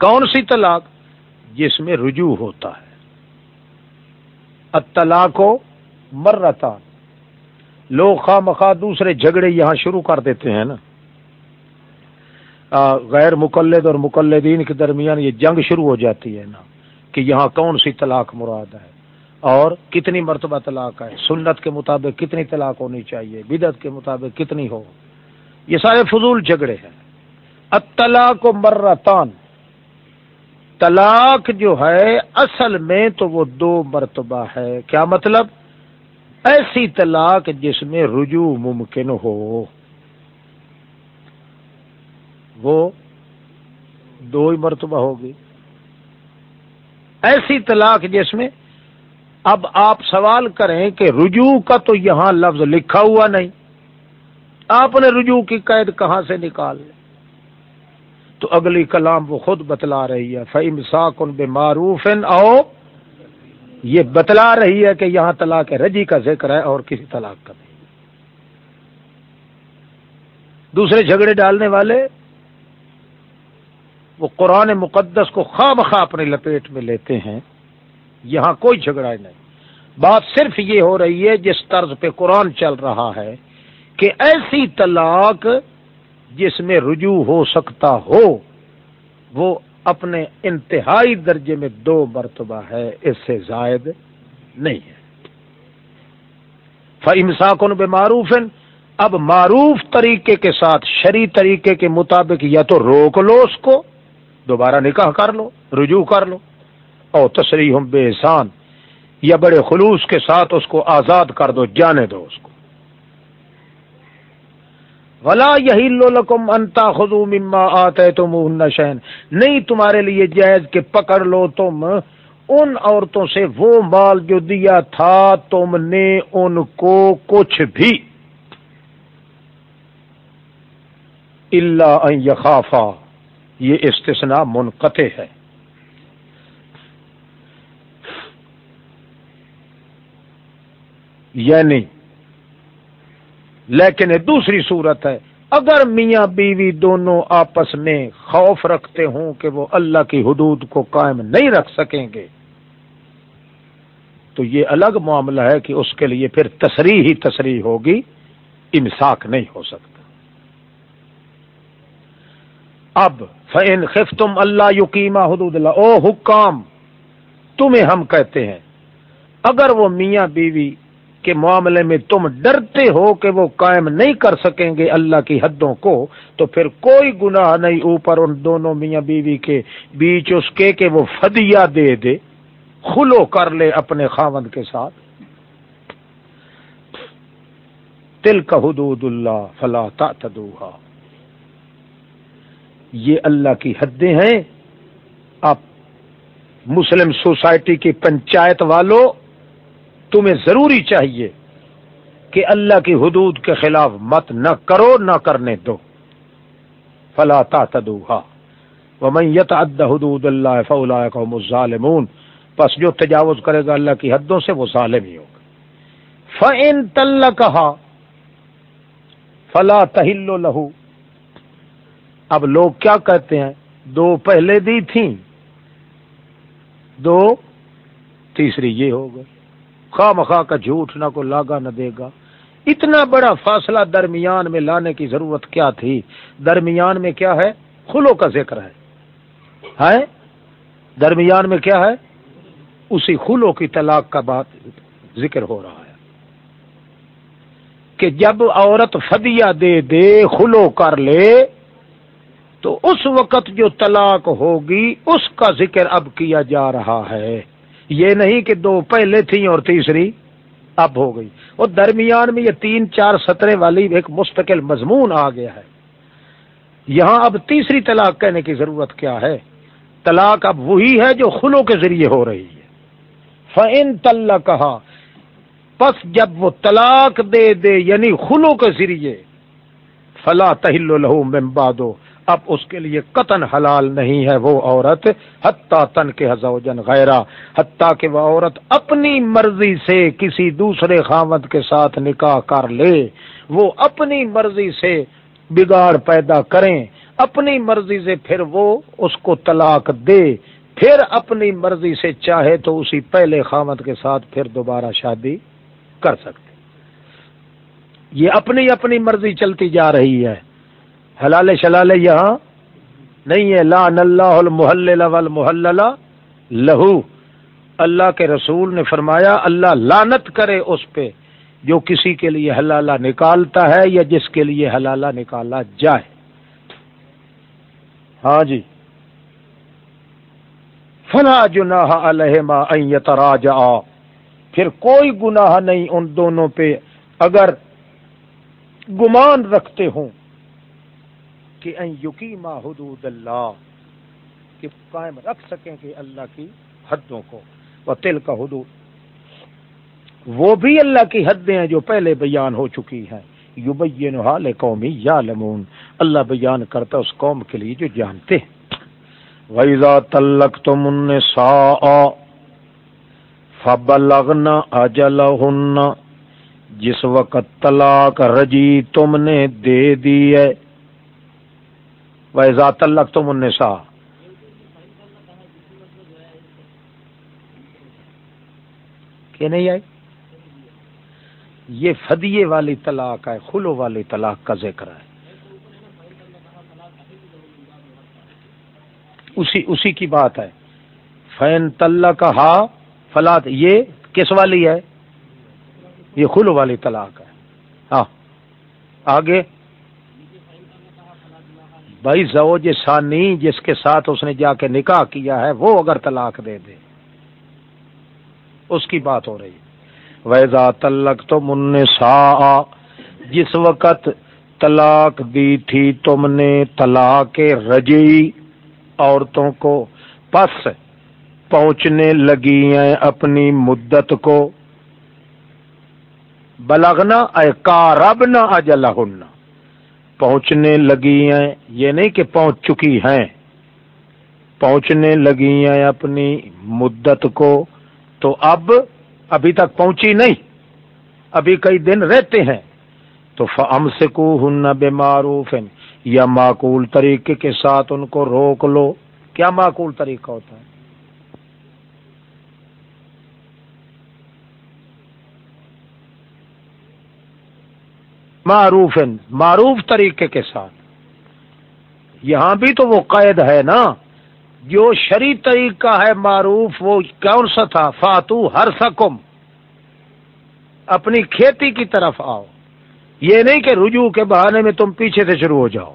Speaker 1: کون سی طلاق؟ جس میں رجوع ہوتا ہے۔ اطلاق کو مرتا لوگ خواہ مخواہ دوسرے جھگڑے یہاں شروع کر دیتے ہیں نا۔ غیر مقلد اور مقلدین کے درمیان یہ جنگ شروع ہو جاتی ہے نا کہ یہاں کون سی طلاق مراد ہے اور کتنی مرتبہ طلاق ہے، سنت کے مطابق کتنی طلاق ہونی چاہیے بدت کے مطابق کتنی ہو۔ یہ سارے فضول جھگڑے ہیں۔ اطلاق و مرتان۔ طلاق جو ہے، اصل میں تو وہ دو مرتبہ ہے۔ کیا مطلب؟ ایسی طلاق جس میں رجوع ممکن ہو، وہ دو ہی مرتبہ ہوگی۔ ایسی طلاق جس میں اب آپ سوال کریں کہ رجوع کا تو یہاں لفظ لکھا ہوا نہیں۔ آپ نے رجوع کی قید کہاں سے نکال لی؟ تو اگلی کلام وہ خود بتلا رہی ہے فیم ساکن بے معروف او یہ بتلا رہی ہے کہ یہاں طلاق رجی کا ذکر ہے اور کسی طلاق کا نہیں۔ دوسرے جھگڑے ڈالنے والے وہ قرآن مقدس کو خواہ بخواہ اپنے لپیٹ میں لیتے ہیں۔ یہاں کوئی جھگڑا نہیں۔ بات صرف یہ ہو رہی ہے جس طرز پہ قرآن چل رہا ہے کہ ایسی طلاق جس میں رجوع ہو سکتا ہو، وہ اپنے انتہائی درجے میں دو مرتبہ ہے، اس سے زائد نہیں ہے۔ فمساکن بے معروف اب معروف طریقے کے ساتھ شری طریقے کے مطابق یا تو روک لو اس کو، دوبارہ نکاح کر لو، رجوع کر لو اور تصریح بے احسان، یا بڑے خلوص کے ساتھ اس کو آزاد کر دو، جانے دو اس کو۔ ولا یہی لکم انتا خزو مما آتے تم نشین نہیں تمہارے لیے جائز کہ پکڑ لو تم۔ ان عورتوں سے وہ مال جو دیا تھا تم نے ان کو کچھ بھی۔ اللہ یخافا یہ استثناء منقطع ہے۔ یعنی لیکن دوسری صورت ہے۔ اگر میاں بیوی دونوں آپس میں خوف رکھتے ہوں کہ وہ اللہ کی حدود کو قائم نہیں رکھ سکیں گے، تو یہ الگ معاملہ ہے کہ اس کے لیے پھر تصریح ہی تصریح ہوگی، امساک نہیں ہو سکتا۔ اب فین خف تم اللہ یقیمہ حدود اللہ او حکام، تمہیں ہم کہتے ہیں، اگر وہ میاں بیوی کے معاملے میں تم ڈرتے ہو کہ وہ قائم نہیں کر سکیں گے اللہ کی حدوں کو، تو پھر کوئی گناہ نہیں اوپر ان دونوں میاں بیوی کے بیچ اس کے کہ وہ فدیہ دے دے خلو کر لے اپنے خاوند کے ساتھ۔ تل کا حدود اللہ، فلا تدوہا یہ اللہ کی حدیں ہیں۔ آپ مسلم سوسائٹی کی پنچایت والوں تمہیں ضروری چاہیے کہ اللہ کی حدود کے خلاف مت نہ کرو، نہ کرنے دو۔ فلا تدوہا وہ یت اد حدود اللہ فلا ظالمون پس جو تجاوز کرے گا اللہ کی حدوں سے وہ ظالم ہی ہوگا۔ فن تل کہا فلا تہل لہو اب لوگ کیا کہتے ہیں؟ دو پہلے دی تھیں، دو تیسری یہ ہو گئی۔ خواہ مخواہ کا جھوٹ نہ کو لاگا نہ دے گا۔ اتنا بڑا فاصلہ درمیان میں لانے کی ضرورت کیا تھی؟ درمیان میں کیا ہے؟ خلو کا ذکر ہے۔ درمیان میں کیا ہے؟ اسی خلو کی طلاق کا بات ذکر ہو رہا ہے۔ کہ جب عورت فدیہ دے دے خلو کر لے، تو اس وقت جو طلاق ہوگی، اس کا ذکر اب کیا جا رہا ہے۔ یہ نہیں کہ دو پہلے تھیں اور تیسری اب ہو گئی۔ اور درمیان میں یہ تین چار سطرے والی ایک مستقل مضمون آ گیا ہے۔ یہاں اب تیسری طلاق کہنے کی ضرورت کیا ہے؟ طلاق اب وہی ہے جو خلو کے ذریعے ہو رہی ہے۔ فن تل کہا پس جب وہ طلاق دے دے یعنی خلو کے ذریعے، فلا تہل لہو ممبادو اب اس کے لیے قطن حلال نہیں ہے وہ عورت، حتیٰ تن کے حضوجن غیرہ، حتیٰ کہ وہ عورت اپنی مرضی سے کسی دوسرے خامد کے ساتھ نکاح کر لے، وہ اپنی مرضی سے بگاڑ پیدا کریں، اپنی مرضی سے پھر وہ اس کو طلاق دے، پھر اپنی مرضی سے چاہے تو اسی پہلے خامت کے ساتھ پھر دوبارہ شادی کر سکتے۔ یہ اپنی اپنی مرضی چلتی جا رہی ہے۔ حلال شلال یہاں نہیں ہے. لا اللہ المحل والمحلل لہو. اللہ کے رسول نے فرمایا، اللہ لانت کرے اس پہ جو کسی کے لیے حلالہ نکالتا ہے یا جس کے لیے حلالہ نکالا جائے. ہاں جی. فلا جناح علیہما ان یتراجع پھر کوئی گناہ نہیں ان دونوں پہ. اگر گمان رکھتے ہوں کہ ان یقیما حدود اللہ، کہ قائم رکھ سکیں کہ اللہ کی حدوں کو۔ وہ تل کا حدود۔ وہ بھی اللہ کی حدیں ہیں جو پہلے بیان ہو چکی ہیں۔ یو حال قومی یا لمون اللہ بیان کرتا اس قوم کے لیے جو جانتے ہیں۔ ویزا تلک تم ان سا فب اجل جس وقت طلاق رجی تم نے دے دی ہے ویزا تلک تم ان کہ نہیں آئی؟ یہ فدیے والی طلاق ہے خلو والی طلاق کا ذکر ہے۔ اسی اسی کی بات ہے۔ فین طلّہ کا ہا فلاد یہ کس والی ہے؟ یہ خلو والی طلاق ہے۔ ہاں آگے۔ بھائی زوج جی ثانی جس کے ساتھ اس نے جا کے نکاح کیا ہے، وہ اگر طلاق دے دے۔ اس کی بات ہو رہی ہے۔ ویزا تلک تو من سا جس وقت طلاق دی تھی، تم نے طلاق رجی عورتوں کو پس پہنچنے لگی ہیں اپنی مدت کو۔ بلغنا اے کارب نہ اجلا پہنچنے لگی ہیں۔ یہ نہیں کہ پہنچ چکی ہیں۔ پہنچنے لگی ہیں اپنی مدت کو۔ تو اب، ابھی تک پہنچی نہیں۔ ابھی کئی دن رہتے ہیں۔ تو ہم سے کو ہن بے معروف یا معقول طریقے کے ساتھ ان کو روک لو۔ کیا معقول طریقہ ہوتا ہے؟ معروف معروف طریقے کے ساتھ۔ یہاں بھی تو وہ قید ہے نا، جو شری طریقہ ہے معروف، وہ کون سا تھا؟ فاتو ہر سکم اپنی کھیتی کی طرف آؤ۔ یہ نہیں کہ رجوع کے بہانے میں تم پیچھے سے شروع ہو جاؤ۔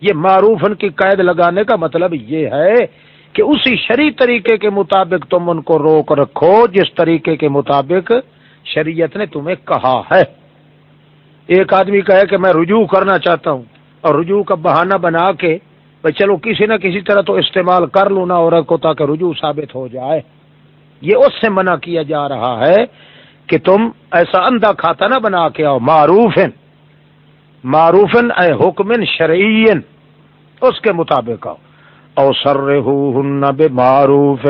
Speaker 1: یہ معروف ان کی قید لگانے کا مطلب یہ ہے کہ اسی شری طریقے کے مطابق تم ان کو روک رکھو، جس طریقے کے مطابق شریعت نے تمہیں کہا ہے۔ ایک آدمی کہے کہ میں رجوع کرنا چاہتا ہوں اور رجوع کا بہانہ بنا کے بھائی چلو کسی نہ کسی طرح تو استعمال کر لوں نا عورت کو تاکہ رجوع ثابت ہو جائے۔ یہ اس سے منع کیا جا رہا ہے کہ تم ایسا اندھا کھاتا نہ بنا کے آؤ معروف معروف اے حکم شرعی اس کے مطابق آؤ۔ او سر بے معروف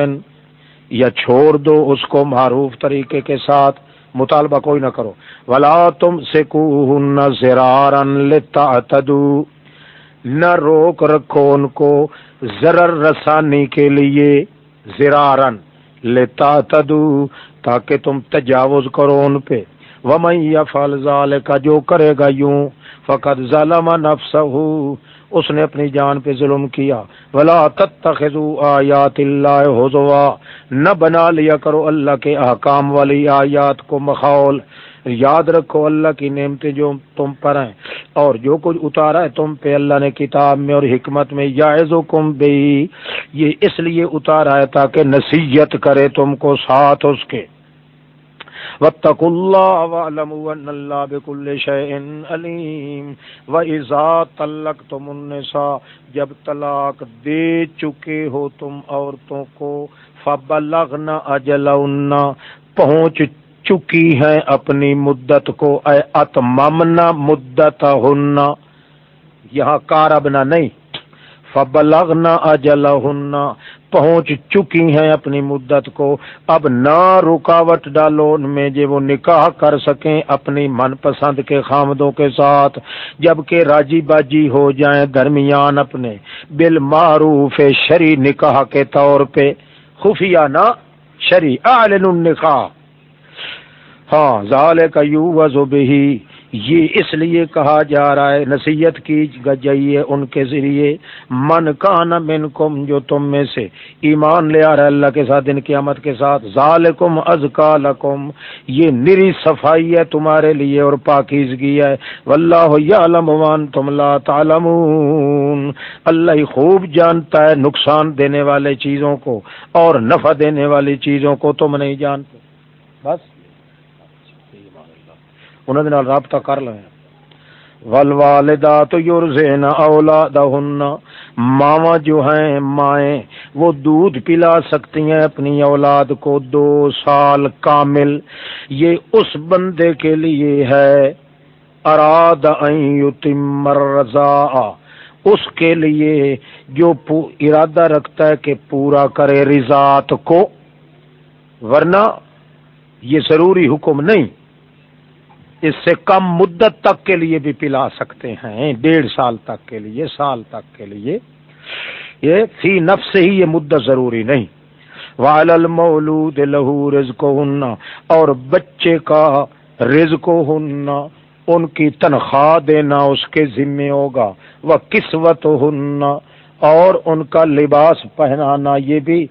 Speaker 1: یا چھوڑ دو اس کو معروف طریقے کے ساتھ۔ مطالبہ کوئی نہ کرو۔ ولا تم سے نہ روک رکھو ان کو ضرر رسانی کے لیے زرارن لیتا تدو تاکہ تم تجاوز کرو ان پہ۔ یا فل کا جو کرے گا یوں فقط ظالم نفس اس نے اپنی جان پہ ظلم کیا۔ ولا تتخذوا آیات اللہ حضوا نہ بنا لیا کرو اللہ کے احکام والی آیات کو مخول۔ یاد رکھو اللہ کی نعمتیں جو تم پر ہیں۔ اور جو کچھ اتارا ہے تم پہ اللہ نے کتاب میں اور حکمت میں یاز کم بے یہ اس لیے اتارا ہے تاکہ نصیحت کرے تم کو ساتھ اس کے۔ واتقوا الله واعلموا ان الله بكل شيء عليم. واذا طلقتم النساء، جب طلاق دے چکے ہو تم عورتوں کو، فبلغن اجلن پہنچ چکی ہیں اپنی مدت کو۔ اے اتممنا مدت ہن یہاں کاربنا نہیں۔ فبلغنا اجلہن پہنچ چکی ہیں اپنی مدت کو۔ اب نہ رکاوٹ ڈالو ان میں جو وہ نکاح کر سکیں اپنی من پسند کے خامدوں کے ساتھ جبکہ راجی باجی ہو جائیں درمیان اپنے۔ بالمعروف شری نکاح کے طور پہ خفیہ نہ شری اعلن النکاح۔ ہاں ظال کا یو وزو یہ اس لیے کہا جا رہا ہے، نصیحت کی جائیے ان کے ذریعے۔ من کان منکم، جو تم میں سے ایمان لے آ رہا ہے اللہ کے ساتھ ان قیامت کے ساتھ، ذالکم ازکا لکم۔ یہ نری صفائی ہے تمہارے لیے اور پاکیزگی ہے۔ واللہ یعلم وان تم لا تعلمون۔ اللہ ہی خوب جانتا ہے نقصان دینے والے چیزوں کو اور نفع دینے والی چیزوں کو، تم نہیں جانتے۔ بس۔ انہوں نے رابطہ کر لیں ولوالدات یرزین اولادہن ماما جو ہیں، مائیں، وہ دودھ پلا سکتی ہیں اپنی اولاد کو دو سال کامل۔ یہ اس بندے کے لیے ہے۔ اراد یتم اس کے لیے جو ارادہ رکھتا ہے کہ پورا کرے رضاعت کو۔ ورنہ یہ ضروری حکم نہیں۔ اس سے کم مدت تک کے لیے بھی پلا سکتے ہیں، ڈیڑھ سال تک کے لیے، سال تک کے لیے۔ یہ فی نفس ہی یہ مدت ضروری نہیں۔ وال المولود لہو رزق ہننا اور بچے کا رزق ہننا ان کی تنخواہ دینا اس کے ذمے ہوگا۔ وہ قسمت ہننا اور ان کا لباس پہنانا، یہ بھی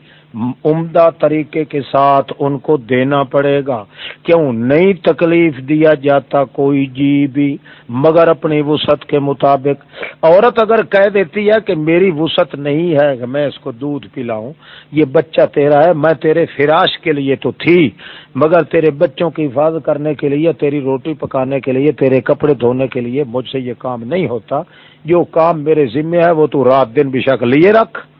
Speaker 1: عمدہ طریقے کے ساتھ ان کو دینا پڑے گا۔ کیوں؟ نہیں تکلیف دیا جاتا کوئی جی بھی، مگر اپنی وسعت کے مطابق۔ عورت اگر کہہ دیتی ہے کہ میری وسعت نہیں ہے، کہ میں اس کو دودھ پلاؤں، یہ بچہ تیرا ہے، میں تیرے فراش کے لیے تو تھی، مگر تیرے بچوں کی حفاظت کرنے کے لیے، تیری روٹی پکانے کے لیے، تیرے کپڑے دھونے کے لیے مجھ سے یہ کام نہیں ہوتا۔ جو کام میرے ذمے ہے، وہ تو رات دن بھی شک لیے رکھ۔